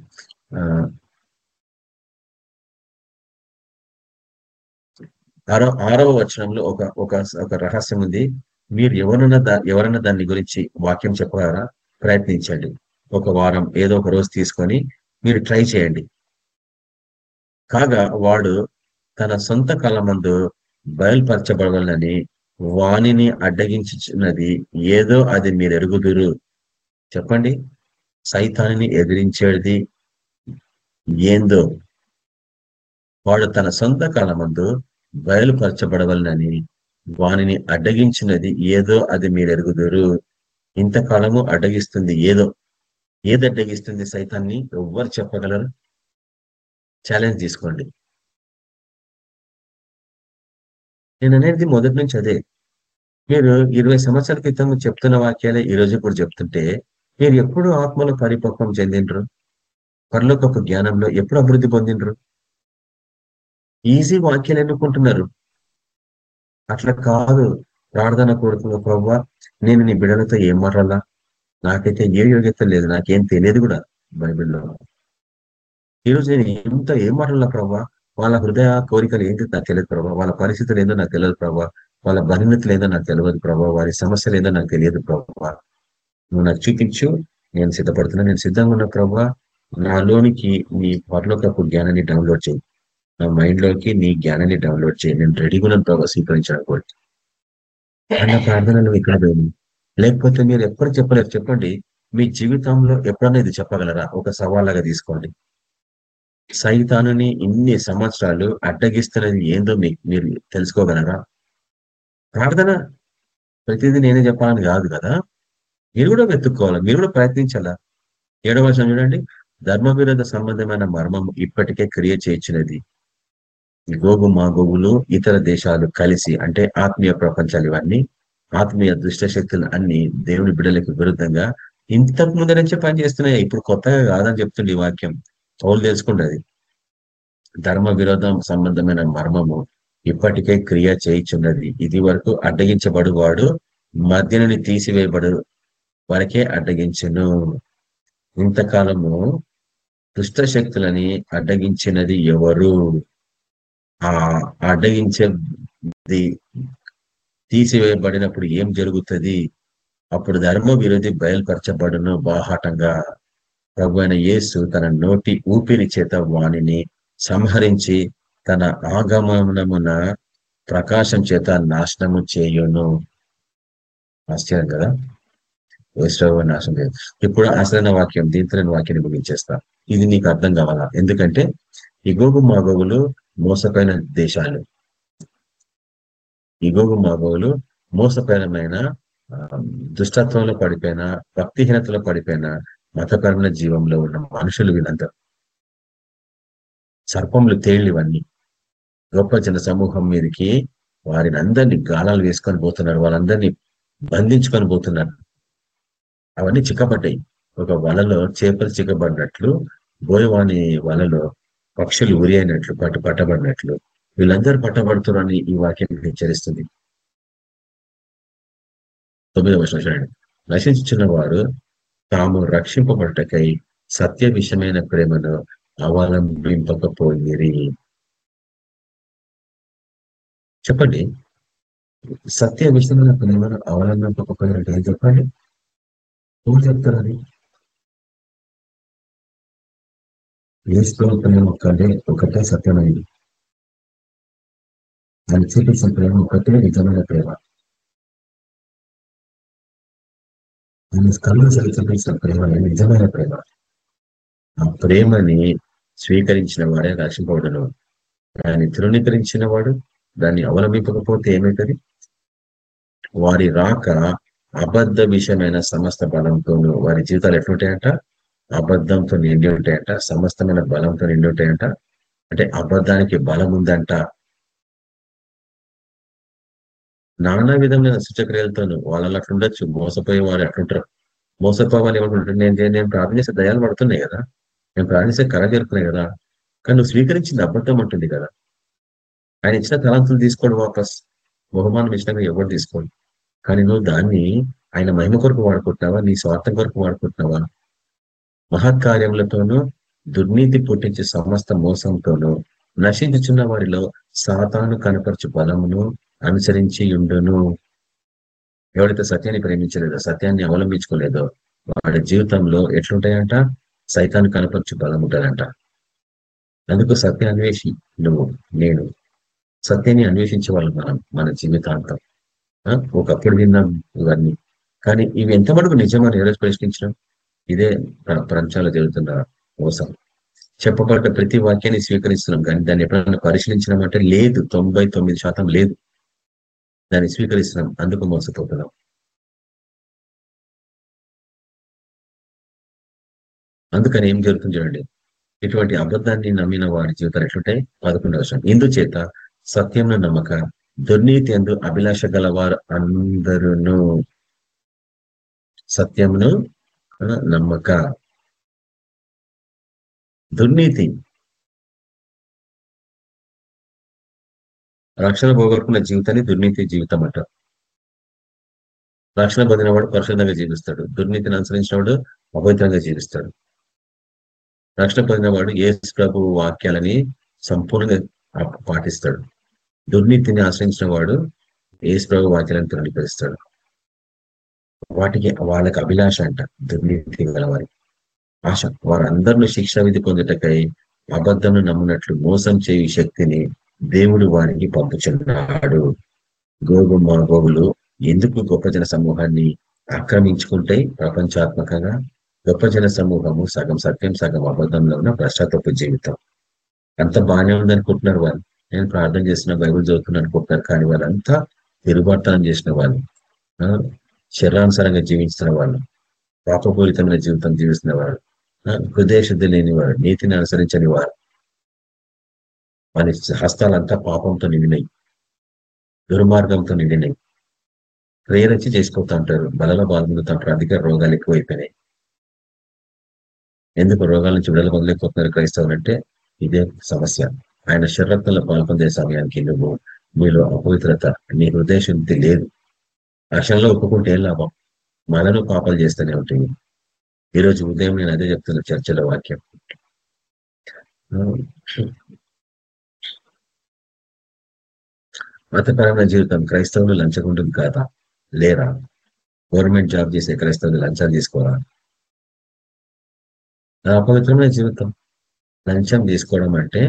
ఆరో ఆరవ వచనంలో ఒక ఒక ఒక రహస్యం ఉంది. మీరు ఎవరన్నా దా- ఎవరన్నా దాని గురించి వాక్యం చెప్పగలరా? ప్రయత్నించండి. ఒక వారం ఏదో ఒక రోజు తీసుకొని మీరు ట్రై చేయండి. కాగా వాడు తన సొంత కళమందు బయలుపరచబడాలని వాణిని అడ్డగించున్నది ఏదో అది మీరు ఎరుగుదురు చెప్పండి. సైతాన్ని ఎదిరించేది ఏందో వాడు తన సొంత కాలమందు బయలుపరచబడవలనని వానిని అడ్డగించినది ఏదో అది మీరు ఎరుగుదురు ఇంతకాలము అడ్డగిస్తుంది ఏదో. ఏది అడ్డగిస్తుంది సైతాన్ని? ఎవ్వరు చెప్పగలరు? ఛాలెంజ్ తీసుకోండి. నేను అనేది మొదటి నుంచి అదే. మీరు ఇరవై సంవత్సరాల క్రితం చెప్తున్న వాక్యాలే ఈ రోజు కూడా చెప్తుంటే మీరు ఎప్పుడు ఆత్మలో పరిపక్వం చెందిండ్రు. పరలోకపు జ్ఞానంలో ఎప్పుడు అభివృద్ధి పొందిండ్రు? ఈజీ వాక్యాలు ఎన్నుకుంటున్నారు. అట్లా కాదు. ప్రార్థన కోరుతున్న ప్రవ్వా నేను నీ బిడలతో ఏం మాట్లాడాలా? నాకైతే ఏ యోగ్యత లేదు. నాకేం తెలియదు కూడా బైబిల్లో. ఈరోజు నేను ఎంత ఏం మాట్లాడాలా ప్రవ్వా? వాళ్ళ హృదయ కోరికలు ఏంటి నాకు తెలియదు ప్రభావ వాళ్ళ పరిస్థితులు ఏందో నాకు తెలియదు ప్రభావ వాళ్ళ బలినతలు ఏందో నాకు తెలియదు ప్రభావ వారి సమస్యలు ఏందో నాకు తెలియదు ప్రభావ నువ్వు నాకు చూపించు నేను సిద్ధపడుతున్నా. నేను సిద్ధంగా ఉన్న ప్రభావ నాలోనికి నీ పరలోకపు జ్ఞానాన్ని డౌన్లోడ్ చేయి. నా మైండ్లోకి నీ జ్ఞానాన్ని డౌన్లోడ్ చేయి. నేను రెడీగా ఉన్నాను ప్రభావ స్వీకరించడానికి అన్న ప్రార్థనలు ఇక్కడ పోయింది లేకపోతే మీరు ఎప్పుడు చెప్పలేరు. చెప్పండి మీ జీవితంలో ఎప్పుడన్నా ఇది చెప్పగలరా? ఒక సవాళ్ళగా తీసుకోండి. సైతానుని ఇన్ని సంవత్సరాలు అడ్డగిస్తున్నది ఏందో మీకు మీరు తెలుసుకోగలరా? ప్రార్థన ప్రతిదీ నేనే చెప్పాలని కాదు కదా. మీరు కూడా వెతుక్కోవాలి మీరు కూడా ప్రయత్నించాలా? ఏడవ వర్షం చూడండి. ధర్మ విరోధ సంబంధమైన మర్మం ఇప్పటికే క్రియ చేయించినది. గోగు మా గోగులు ఇతర దేశాలు కలిసి అంటే ఆత్మీయ ప్రపంచాలు ఇవన్నీ ఆత్మీయ దుష్ట శక్తులు అన్ని దేవుని బిడ్డలకు విరుద్ధంగా ఇంతకు ముందు నుంచే పనిచేస్తున్నాయి. ఇప్పుడు కొత్తగా కాదని చెప్తుంది ఈ వాక్యం. పౌలు తెలుసుకుంటది. ధర్మ విరోధం సంబంధమైన మర్మము ఇప్పటికే క్రియ చేయించున్నది. ఇది వరకు అడ్డగించబడువాడు మధ్యనని మధ్యనుని తీసివేయబడు వరకే అడ్డగించను. ఇంతకాలము దుష్ట శక్తులని అడ్డగించినది ఎవరు? ఆ అడ్డగించేది తీసివేయబడినప్పుడు ఏం జరుగుతుంది? అప్పుడు ధర్మ విరోధి బయలుపరచబడును బాహాటంగా. ప్రభు అయిన యేసు తన నోటి ఊపిరి చేత వాణిని సంహరించి తన ఆగమనమున ప్రకాశం చేత నాశనము చేయును. ఆశ్చర్యం కదా? వైశ్రవ నాశనం లేదు ఇప్పుడు అసలైన వాక్యం దీంతో వాక్యాన్ని ముగించేస్తా ఇది నీకు అర్థం కావాలా? ఎందుకంటే ఇగోగు మాగోగులు మోసపోయిన దేశాలు. ఇగోగు మాగోగులు మోసపరమైన దుష్టత్వంలో పడిపోయిన భక్తిహీనతలో పడిపోయిన మతపరమైన జీవంలో ఉన్న మనుషులు వీళ్ళంతా. సర్పములు తేళ్ళు ఇవన్నీ గొప్ప జన సమూహం మీదకి వారిని అందరినీ గాలాలు వేసుకొని పోతున్నారు. వాళ్ళందరినీ బంధించుకొని పోతున్నారు. అవన్నీ చిక్కబడ్డాయి. ఒక వలలో చేపలు చిక్కబడినట్లు బోయవాణి వలలో పక్షులు ఉరి అయినట్లు పట్టు పట్టబడినట్లు వీళ్ళందరూ పట్టబడుతున్నారని ఈ వాక్యం హెచ్చరిస్తుంది. తొమ్మిదవ వర్షం చూడండి. నశించుచున్న వారు తాము రక్షింపబడటకై సత్య విషయమైన ప్రేమను అవలంబింపకపోయిరి. చెప్పండి. సత్య విషయమైన ప్రేమను అవలంబింపకపోయినట్టు ఏం చెప్పండి ఎవరు చెప్తారని ఏసులో ప్రేమ ఒక్కటే ఒకటే సత్యమైంది. దాన్ని చూపించిన ప్రేమ ఒకటే నిజమైన ప్రేమ. దాన్ని కళ్ళు చూపించిన ప్రేమ నిజమైన ప్రేమ. ఆ ప్రేమని స్వీకరించిన వాడే రక్షింపబడను. దాన్ని తృణీకరించిన వాడు దాన్ని అవలంబింపకపోతే ఏమవుతుంది? వారి రాక అబద్ధ విషయమైన సమస్త బలంతో వారి జీవితాలు ఎట్లుంటాయంట? అబద్ధంతో నిండి ఉంటాయంట. సమస్తమైన బలంతో నిండి ఉంటాయంట. అంటే అబద్ధానికి బలం ఉందంట. నానా విధమైన సూచక్రియలతోనూ వాళ్ళు అట్లా ఉండొచ్చు. మోసపోయే వారు అట్లుంటారు మోసపోవాలి ఏమంటుంటారు నేను నేను దయాలు పడుతున్నాయి కదా. నేను ప్రార్థిస్తే కళ జరుగుతున్నాయి కదా. కానీ నువ్వు స్వీకరించింది అబద్ధం ఉంటుంది కదా. ఆయన ఇచ్చిన తలంతులు తీసుకోడు వాపస్ బహుమానం ఇచ్చినాక ఎవరు తీసుకోండి కానీ నువ్వు దాన్ని ఆయన మహిమ కొరకు వాడుకుంటున్నావా? నీ స్వార్థం కొరకు వాడుకుంటున్నావా? మహత్కార్యములతోనూ దుర్నీతి పుట్టించే సమస్త మోసంతోనూ నశించుచున్న వారిలో సాతాను కనపరచు బలమును అనుసరించి ఉండును. ఎవడైతే సత్యాన్ని ప్రేమించలేదో సత్యాన్ని అవలంబించుకోలేదో వాడి జీవితంలో ఎట్లుంటాయంట? సైతాన్ని కనపరచు బలం ఉంటుందంట. అందుకు సత్య అన్వేషి నువ్వు నేను. సత్యాన్ని అన్వేషించే వాళ్ళు మనం మన జీవితాంతం. ఒకప్పుడు విన్నాం ఇవన్నీ. కానీ ఇవి ఎంత మటుకు నిజమని ఈరోజు ప్రశ్నించడం ఇదే ప్ర- ప్రపంచంలో జరుగుతున్న మోసం. చెప్పబడ్డ ప్రతి వాక్యాన్ని స్వీకరిస్తున్నాం. కానీ దాన్ని ఎప్పుడైనా పరిశీలించడం అంటే లేదు. తొంభై తొమ్మిది శాతం లేదు. దాన్ని స్వీకరిస్తున్నాం. అందుకు మోసపోతున్నాం. అందుకని ఏం జరుగుతుంది చూడండి. ఇటువంటి అబద్ధాన్ని నమ్మిన వారి జీవితాలు ఎట్లుంటాయి? పదకొండవ ఇందుచేత సత్యంను నమ్మక దుర్నీతి ఎందు అభిలాష గలవారు అందరును. సత్యమును నమ్మక. దుర్నీతి. రక్షణ పోగొట్టుకున్న జీవితాన్ని దుర్నీతి జీవితం అంట రక్షణ పొందినవాడు పరిశుద్ధంగా జీవిస్తాడు. దుర్నీతిని అనుసరించినవాడు అభద్రంగా జీవిస్తాడు. రక్షణ పొందినవాడు ఏ ప్రభు వాక్యాలని సంపూర్ణంగా పాటిస్తాడు. దుర్నీతిని ఆశ్రయించిన వాడు ఏ ప్రభు వాక్యాలను తృణీకరిస్తాడు. వాటికి వాళ్ళకి అభిలాష అంట దుర్నీతి గల వారి ఆశ వారందరిని శిక్షా విధి పొందుటకై అబద్ధంను నమ్మునట్లు మోసం చేయు శక్తిని దేవుడు వారికి పంపుచున్నాడు. గోగు మాగోగులు ఎందుకు గొప్ప జన సమూహాన్ని ఆక్రమించుకుంటాయి ప్రపంచాత్మకంగా? గొప్ప జన సమూహము సగం సత్యం సగం అబద్ధంలో ఉన్న పశ్చాత్తపు జీవితం. అంత బాగానే ఉందనుకుంటున్నారు వాళ్ళు నేను ప్రార్థన చేసిన బైబుల్ చదువుతున్నాను అనుకుంటున్నారు. కానీ వాళ్ళంతా తిరుగుబాటుతనం చేసిన వాళ్ళు. శరీరానుసారంగా జీవించిన వాళ్ళు. పాపపూరితమైన జీవితం జీవిస్తున్న వారు హృదయశుద్ధి శుద్ధి లేని వారు నీతిని అనుసరించని వారు. వారి హస్తాలంతా పాపంతో నిండినాయి. దుర్మార్గంతో నిండినాయి. ప్రేరచి చేసుకోతా ఉంటారు. బలలో బాధపడుతూ ఉంటారు అధిక రోగాలు ఎక్కువైపోయినాయి. ఎందుకు రోగాల నుంచి విడుదల పొందలేకపోతున్నారు క్రైస్తవులు అంటే ఇదే సమస్య. ఆయన శరీరంలో పాల్పొందే సమయానికి నువ్వు మీలో అపవిత్రత నీ హృదయ శుద్ధి లేదు? ఆ ఒప్పుకుంటే ఏం లాభం? మనను పాపాలు చేస్తూనే ఉంటుంది. ఈరోజు ఉదయం నేను అదే చెప్తున్న చర్చల వాక్యం. మతపరమైన జీవితం క్రైస్తవులు లంచగుంటుంది కాదా? లేరా? గవర్నమెంట్ జాబ్ చేసే క్రైస్తవులు లంచాలు తీసుకోరా? ఆ అపవిత్రమైన జీవితం లంచం తీసుకోవడం అంటే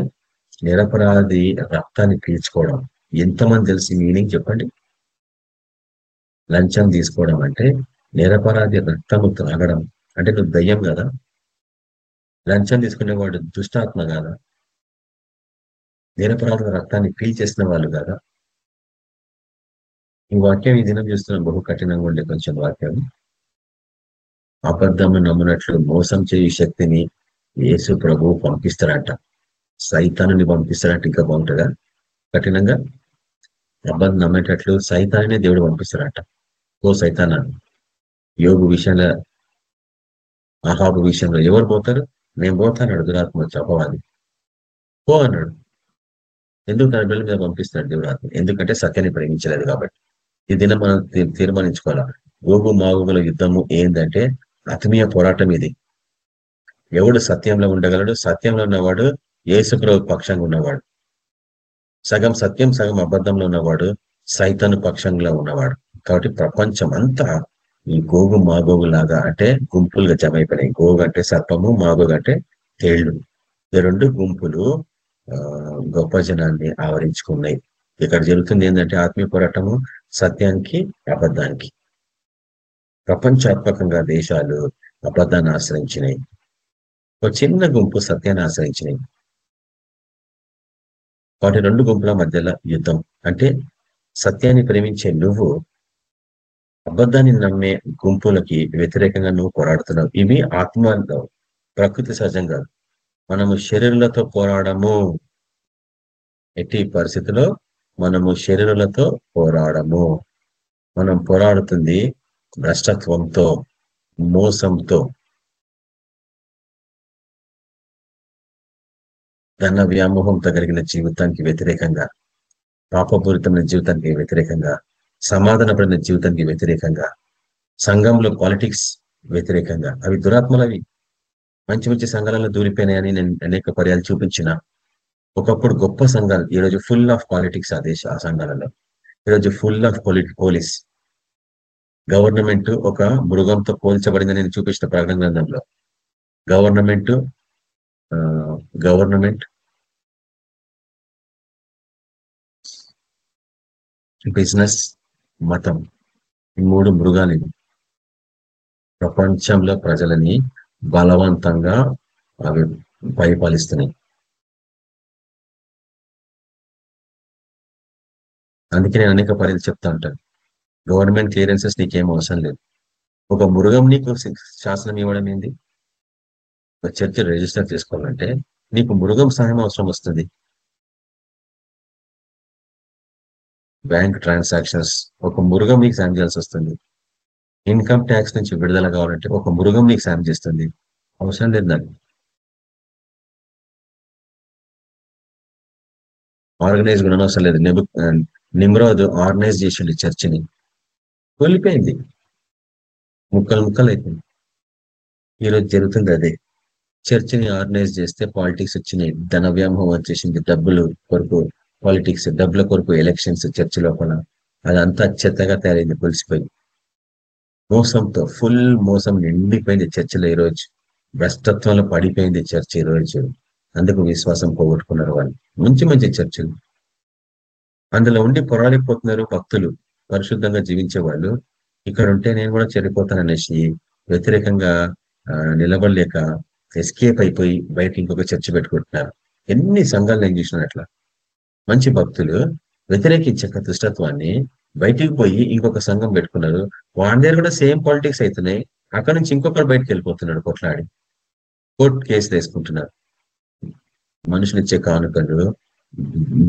నిరపరాధి రక్తాన్ని పీల్చుకోవడం. ఎంతమంది తెలిసి మీనింగ్ చెప్పండి. లంచం తీసుకోవడం అంటే నిరపరాధి రక్తము త్రాగడం. అంటే నువ్వు దయ్యం కదా. లంచం తీసుకునేవాడు దుష్టాత్మ కాదా. నిరపరాధ రక్తాన్ని పీల్చేసిన వాళ్ళు కదా. ఈ వాక్యం ఈ దినం చూస్తున్నాం బహు కఠినంగా ఉండే కొంచెం వాక్యం. అబద్ధము నమ్మునట్లు మోసం చేయు శక్తిని యేసు ప్రభు పంపిస్తారంట సైతాన్ని పంపిస్తాడంటే ఇంకా బాగుంటుందా? కఠినంగా? అబ్బాయి నమ్మేటట్లు సైతాన్ని దేవుడు పంపిస్తాడట. ఓ సైతాన యోగు విషయంలో అహాబు విషయంలో ఎవరు పోతారు? నేను పోతాను దురాత్మ వచ్చి అపవాది. పో అన్నాడు. ఎందుకు తన బిడ్డ మీద పంపిస్తున్నాడు దేవుడు ఆత్మ? ఎందుకంటే సత్యాన్ని ప్రేమించలేదు కాబట్టి. ఈ దినం మనం తీర్మానించుకోవాలి తీర్మానించుకోవాలా? గోగు మాగుగుల యుద్ధము ఏంటంటే ఆత్మీయ పోరాటం ఇది. ఎవడు సత్యంలో ఉండగలడు? సత్యంలో ఉన్నవాడు యేసుప్రభు పక్షంగా ఉన్నవాడు. సగం సత్యం సగం అబద్ధంలో ఉన్నవాడు సైతను పక్షంలో ఉన్నవాడు. కాబట్టి ప్రపంచం అంతా ఈ గోగు మాగోగు లాగా అంటే గుంపులుగా జమ అయిపోయినాయి గోగు అంటే సర్పము మాగోగు అంటే తేళ్ళు. ఈ రెండు గుంపులు ఆ గొప్ప జనాన్ని ఆవరించుకున్నాయి. ఇక్కడ జరుగుతుంది ఏంటంటే ఆత్మీయ పోరాటము సత్యానికి అబద్ధానికి. ప్రపంచాత్మకంగా దేశాలు అబద్ధాన్ని ఆశ్రయించినాయి. ఒక చిన్న గుంపు సత్యాన్ని ఆశ్రయించినాయి. వాటి రెండు గుంపుల మధ్యలో యుద్ధం. అంటే సత్యాన్ని ప్రేమించే నువ్వు అబద్ధాన్ని నమ్మే గుంపులకి వ్యతిరేకంగా నువ్వు పోరాడుతున్నావు. ఇవి ఆత్మ ప్రకృతి సహజంగా మనము శరీరులతో పోరాడము. ఎట్టి పరిస్థితిలో మనము శరీరులతో పోరాడము. మనం పోరాడుతుంది భ్రష్టత్వంతో మోసంతో. ధన వ్యామోహంతో కలిగిన జీవితానికి వ్యతిరేకంగా పాపపూరితమైన జీవితానికి వ్యతిరేకంగా సమాధానపడిన జీవితానికి వ్యతిరేకంగా సంఘంలో పాలిటిక్స్ వ్యతిరేకంగా అవి దురాత్మలవి. మంచి మంచి సంఘాలలో దూరిపోయినాయని నేను అనేక పర్యాలు చూపించిన. ఒకప్పుడు గొప్ప సంఘాలు ఈరోజు ఫుల్ ఆఫ్ పాలిటిక్స్ ఆ దేశ ఆ సంఘాలలో. ఈరోజు ఫుల్ ఆఫ్ పోలీస్ గవర్నమెంట్ ఒక మృగంతో పోల్చబడిందని నేను చూపించిన ప్రకటన గ్రంథంలో. గవర్నమెంట్ గవర్నమెంట్ బిజినెస్ మతం ఈ మూడు మృగాలు ప్రపంచంలో ప్రజలని బలవంతంగా అవి పరిపాలిస్తున్నాయి. అందుకే నేను అనేక పరిధి చెప్తా ఉంటాను గవర్నమెంట్ క్లియరెన్సెస్ నీకేం అవసరం లేదు. ఒక మృగం నీకు శాసనం ఇవ్వడం ఏంది? ఒక చర్చ రిజిస్టర్ చేసుకోవాలంటే నీకు మృగం సహాయం అవసరం వస్తుంది. బ్యాంక్ ట్రాన్సాక్షన్స్ ఒక మృగం నీకు సాయం చేయాల్సి వస్తుంది. ఇన్కమ్ ట్యాక్స్ నుంచి విడుదల కావాలంటే ఒక మృగం నీకు సాయం చేస్తుంది. అవసరం లేదు దాన్ని ఆర్గనైజ్ కూడా అవసరం లేదు. నిబు నిమ్రోద్ ఆర్గనైజ్ చేసిండు చర్చిని. కోల్పోయింది. ముక్కలు ముక్కలు అయిపోయింది. ఈరోజు జరుగుతుంది అదే. చర్చిని ఆర్గనైజ్ చేస్తే పాలిటిక్స్ వచ్చినాయి. ధన వ్యామోహం వచ్చేసింది. డబ్బులు కొరకు పాలిటిక్స్ డబ్బుల కొరకు ఎలక్షన్స్ చర్చి లోపల అదంతా చెత్తగా తయారైంది కొలిసిపోయి. మోసంతో ఫుల్ మోసం నిండిపోయింది చర్చిలో ఈరోజు. భ్రష్టత్వంలో పడిపోయింది చర్చ్ ఈరోజు. అందుకు విశ్వాసం పోగొట్టుకున్నారు వాళ్ళు. మంచి మంచి చర్చలు అందులో ఉండి పొరాలిపోతున్నారు భక్తులు. పరిశుద్ధంగా జీవించే వాళ్ళు. ఇక్కడ ఉంటే నేను కూడా చెడిపోతాననేసి వ్యతిరేకంగా నిలబడలేక ఎస్కేప్ అయిపోయి బయట ఇంకొక చర్చ పెట్టుకుంటున్నారు. ఎన్ని సంఘాలు నేను చూసిన అట్లా. మంచి భక్తులు వ్యతిరేకించక దుష్టత్వాన్ని బయటికి పోయి ఇంకొక సంఘం పెట్టుకున్నారు. వాడి దగ్గర కూడా సేమ్ పాలిటిక్స్ అవుతున్నాయి అక్కడ నుంచి ఇంకొకరు బయటకు వెళ్ళిపోతున్నాడు కొట్లాడి. కోర్టు కేసులు వేసుకుంటున్నారు. మనుషులు ఇచ్చే కానుకలు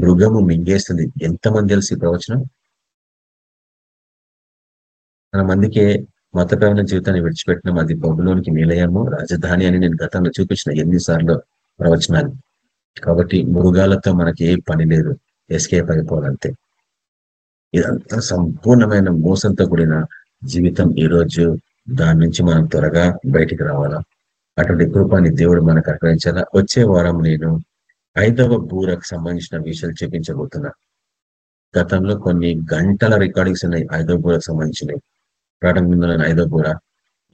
మృగము మింగేస్తుంది. ఎంతమంది తెలిసి ప్రవచనం? మన మందికే మతపరమైన జీవితాన్ని విడిచిపెట్టినాం అది బొబ్బులోనికి మేలయ్యాము రాజధాని అని నేను గతంలో చూపించిన ఎన్నిసార్లు ప్రవచనాలు. కాబట్టి మృగాలతో మనకి ఏ పని లేదు. ఎస్కేప్ అయిపోవాలంతే. ఇదంతా సంపూర్ణమైన మోసంతో కూడిన జీవితం ఈ రోజు దాని నుంచి మనం త్వరగా బయటికి రావాలా? అటువంటి కృపాన్ని దేవుడు మనకు అనుగ్రహించాలా? వచ్చే వారం నేను ఐదవ బూరకు సంబంధించిన విషయాలు చూపించబోతున్నా. గతంలో కొన్ని గంటల రికార్డింగ్స్ ఉన్నాయి ఐదవ బూరకు సంబంధించినవి. ప్రారంభంలో ఐదవ బూర.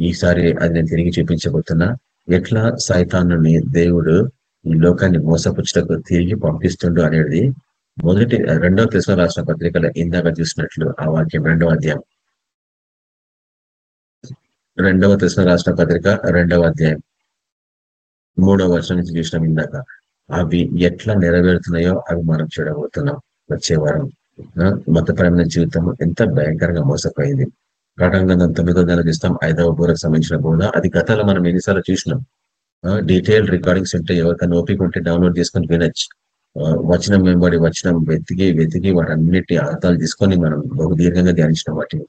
ఈసారి అది నేను తిరిగి చూపించబోతున్నా. ఎట్లా సైతాను దేవుడు ఈ లోకాన్ని మోసపుచ్చటకు తిరిగి పంపిస్తుండు అనేది మొదటి రెండవ తెలుసు రాష్ట్ర పత్రికల ఇందాక చూసినట్లు ఆ వాక్యం రెండవ అధ్యాయం. రెండవ తెలుసు రాష్ట్ర పత్రిక రెండవ అధ్యాయం. మూడవ వర్షం నుంచి చూసినాం ఇందాక. అవి ఎట్లా నెరవేరుతున్నాయో అవి మనం చూడబోతున్నాం వచ్చే వారం. మతపరమైన జీవితం ఎంత భయంకరంగా మోసపోయింది. ప్రకటన తొమ్మిదో నెల చూస్తాం. ఐదవ బూరకు సంబంధించిన బోధ. అది గతంలో మనం ఎన్నిసార్లు చూసినాం. డీటెయిల్ రికార్డింగ్స్ ఉంటాయి ఎవరికైనా ఓపిక ఉంటే డౌన్లోడ్ చేసుకొని వినొచ్చు. వచనం వెంబడి వచనం వెతికి వెతికి వాటన్నిటి అర్థాలు తీసుకొని మనం బహు దీర్ఘంగా ధ్యానించిన వాటిని.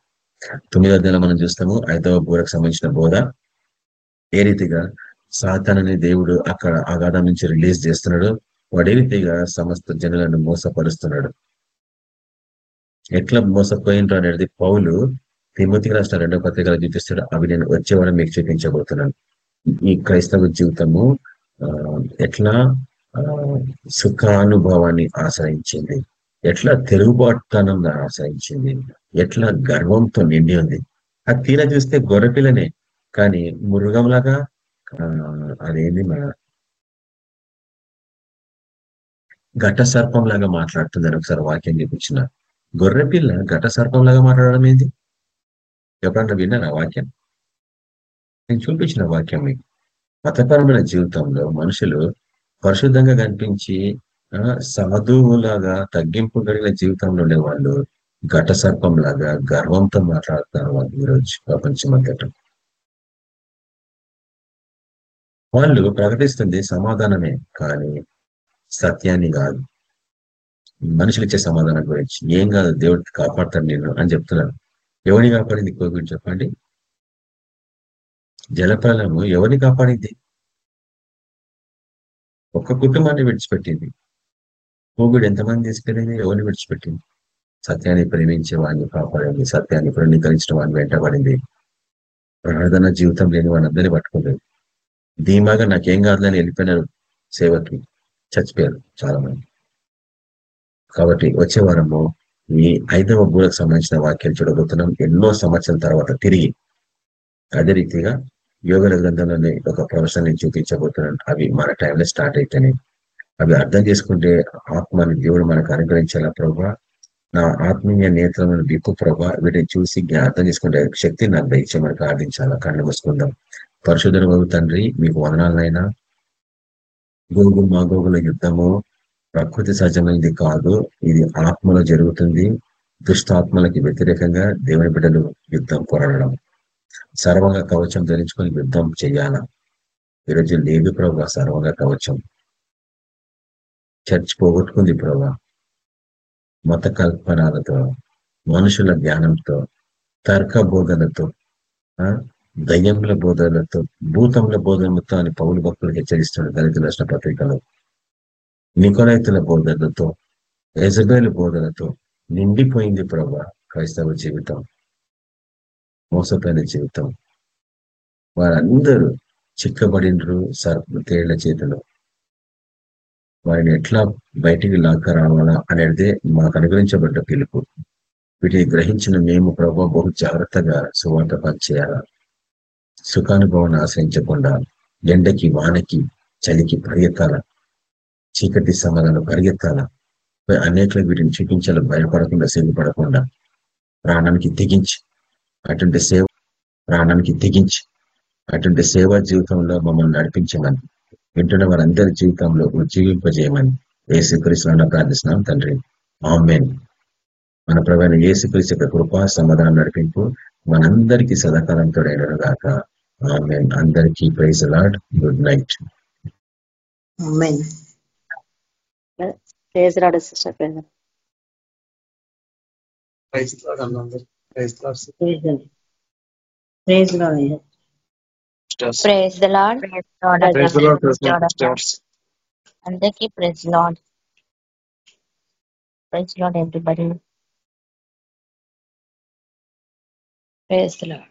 తొమ్మిదో నెల మనం చూస్తాము ఐదవ బూరకు సంబంధించిన బోధ. ఏ రీతిగా సాతానని దేవుడు అక్కడ అగాధం నుంచి రిలీజ్ చేస్తున్నాడు? వాడే రీతిగా సమస్త జనులను మోసపరుస్తున్నాడు? ఎట్లా మోసపోయినరు అనేది పౌలు తిమ్మతికి రాష్ట్ర రెండో పత్రికలు చూపిస్తాడు అవి నేను వచ్చేవాడు మీకు చూపించబోతున్నాను. ఈ క్రైస్తవ జీవితము ఎట్లా సుఖానుభవాన్ని ఆశ్రయించింది? ఎట్లా తిరుగుబాటుతనం ఆశ్రయించింది? ఎట్లా గర్వంతో నిండి ఉంది? అది తీరా చూస్తే గొర్రెపిల్లనే కానీ మృగంలాగా అదేంది మన ఘట సర్పంలాగా మాట్లాడుతుందని ఒకసారి వాక్యం చూపించిన. గొర్రెపిల్ల ఘట సర్పంలాగా మాట్లాడడం ఏంది? ఎప్పుడన్నా విన్నారా వాక్యం? నేను చూపించిన వాక్యం మీకు. మతపరమైన జీవితంలో మనుషులు పరిశుద్ధంగా కనిపించి సాధువులాగా తగ్గింపు కలిగిన జీవితంలో ఉండేవాళ్ళు ఘట సర్పంలాగా గర్వంతో మాట్లాడుతున్నారు వాళ్ళు ఈరోజు ప్రపంచం వాళ్ళు ప్రకటిస్తుంది సమాధానమే కానీ సత్యాన్ని కాదు. మనుషులు ఇచ్చే సమాధానం గురించి ఏం కాదు దేవుడు కాపాడతాడు నేను అని చెప్తున్నాను ఎవరిని కాపాడింది కోవిడ్ చెప్పండి? జలప్రలము ఎవరిని కాపాడింది? ఒక్క కుటుంబాన్ని విడిచిపెట్టింది. కోవిడ్ ఎంతమంది తీసుకెళ్ళింది? ఎవరిని విడిచిపెట్టింది? సత్యాన్ని ప్రేమించే వాడిని కాపాడింది. సత్యాన్ని ప్రణీకరించిన వాడిని వెంటబడింది ప్రార్థన జీవితం లేని వాళ్ళందరినీ పట్టుకుంది ధీమాగా నాకేం కాదులని వెళ్ళిపోయినారు సేవకి చచ్చిపోయారు చాలా మంది కాబట్టి వచ్చే వారము ఈ ఐదవ బూరకు సంబంధించిన వాక్యాలు చూడబోతున్నాం. ఎన్నో సంవత్సరాల తర్వాత తిరిగి అదే రీతిగా యోగన గ్రంథంలోనే ఒక ప్రొఫెషన్ చూపించబోతున్నాను. అవి మన టైంలో స్టార్ట్ అయితేనే. అవి అర్థం చేసుకుంటే ఆత్మని దేవుడు మనకు అనుగ్రహించాలా ప్రభా? నా ఆత్మీయ నేత్రములను విప్పు ప్రభా. వీటిని చూసి అర్థం చేసుకుంటే శక్తి నాకు దయచే మనకు ఆర్థించాలా? కళ్ళు మూసుకుందాం. పరిశుధన బాబు తండ్రి మీకు వదనాలైనా గోగు మా గోగుల యుద్ధము ప్రకృతి సహజమైనది కాదు. ఇది ఆత్మలో జరుగుతుంది. దుష్టాత్మలకి వ్యతిరేకంగా దేవుని బిడ్డలు యుద్ధం పోరాడడం. సర్వంగ కవచం ధరించుకొని యుద్ధం చేయాల. ఈరోజు లేదు ప్రభా సర్వంగా కవచం. చర్చ్ పోగొట్టుకుంది ప్రభా. మత కల్పనాలతో మనుషుల జ్ఞానంతో తర్క బోధనతో దయ్యముల బోధనలతో భూతముల బోధనలతో అని పౌరు భక్తులు హెచ్చరిస్తున్నాడు దళితుల రాష్ట్ర పత్రికలో. నికోలైతుల బోధనలతో ఎజబేలు బోధనతో నిండిపోయింది ప్రభా క్రైస్తవ జీవితం. మోసపోయిన జీవితం. వారందరూ చిక్కబడినరు సర్ప తేళ్ళ చేతిలో. వారిని ఎట్లా బయటికి లాక్క రావాలా అనేది మాకు అనుగ్రహించబడ్డ పిలుపు. వీటిని గ్రహించిన మేము ప్రభావ బహు జాగ్రత్తగా సువార్త పనిచేయాలా సుఖానుభవాన్ని ఆశ్రయించకుండా ఎండకి వానకి చలికి పరిగెత్తాల? చీకటి సమయాలను పరిగెత్తాల? అనేకలు వీటిని చూపించాలి భయపడకుండా సిగ్గుపడకుండా ప్రాణానికి తెగించి అటువంటి సేవ ప్రాణానికి తెగించి అటువంటి సేవా జీవితంలో మమ్మల్ని నడిపించమని వింటున్న వారందరి జీవితంలో ఉజ్జీవింపజేయమని ఏసుక్రీస్తున్న ప్రార్థిస్తున్నాం తండ్రి. ఆమెన్. మన ప్రవైన ఏసుక్రీస్తు యొక్క కృప సమాధానం నడిపింపు మనందరికీ సదాకాలంతో గాక. ఆమెన్. అందరికీ praise Lord good night. Praise Lord sister praise praise lord అన్నందరూ. Praise Lord Praise the Lord. Praise the Lord. Sisters. Praise the Lord praise Lord, praise Lord sisters. అందరికీ praise Lord praise Lord everybody praise Lord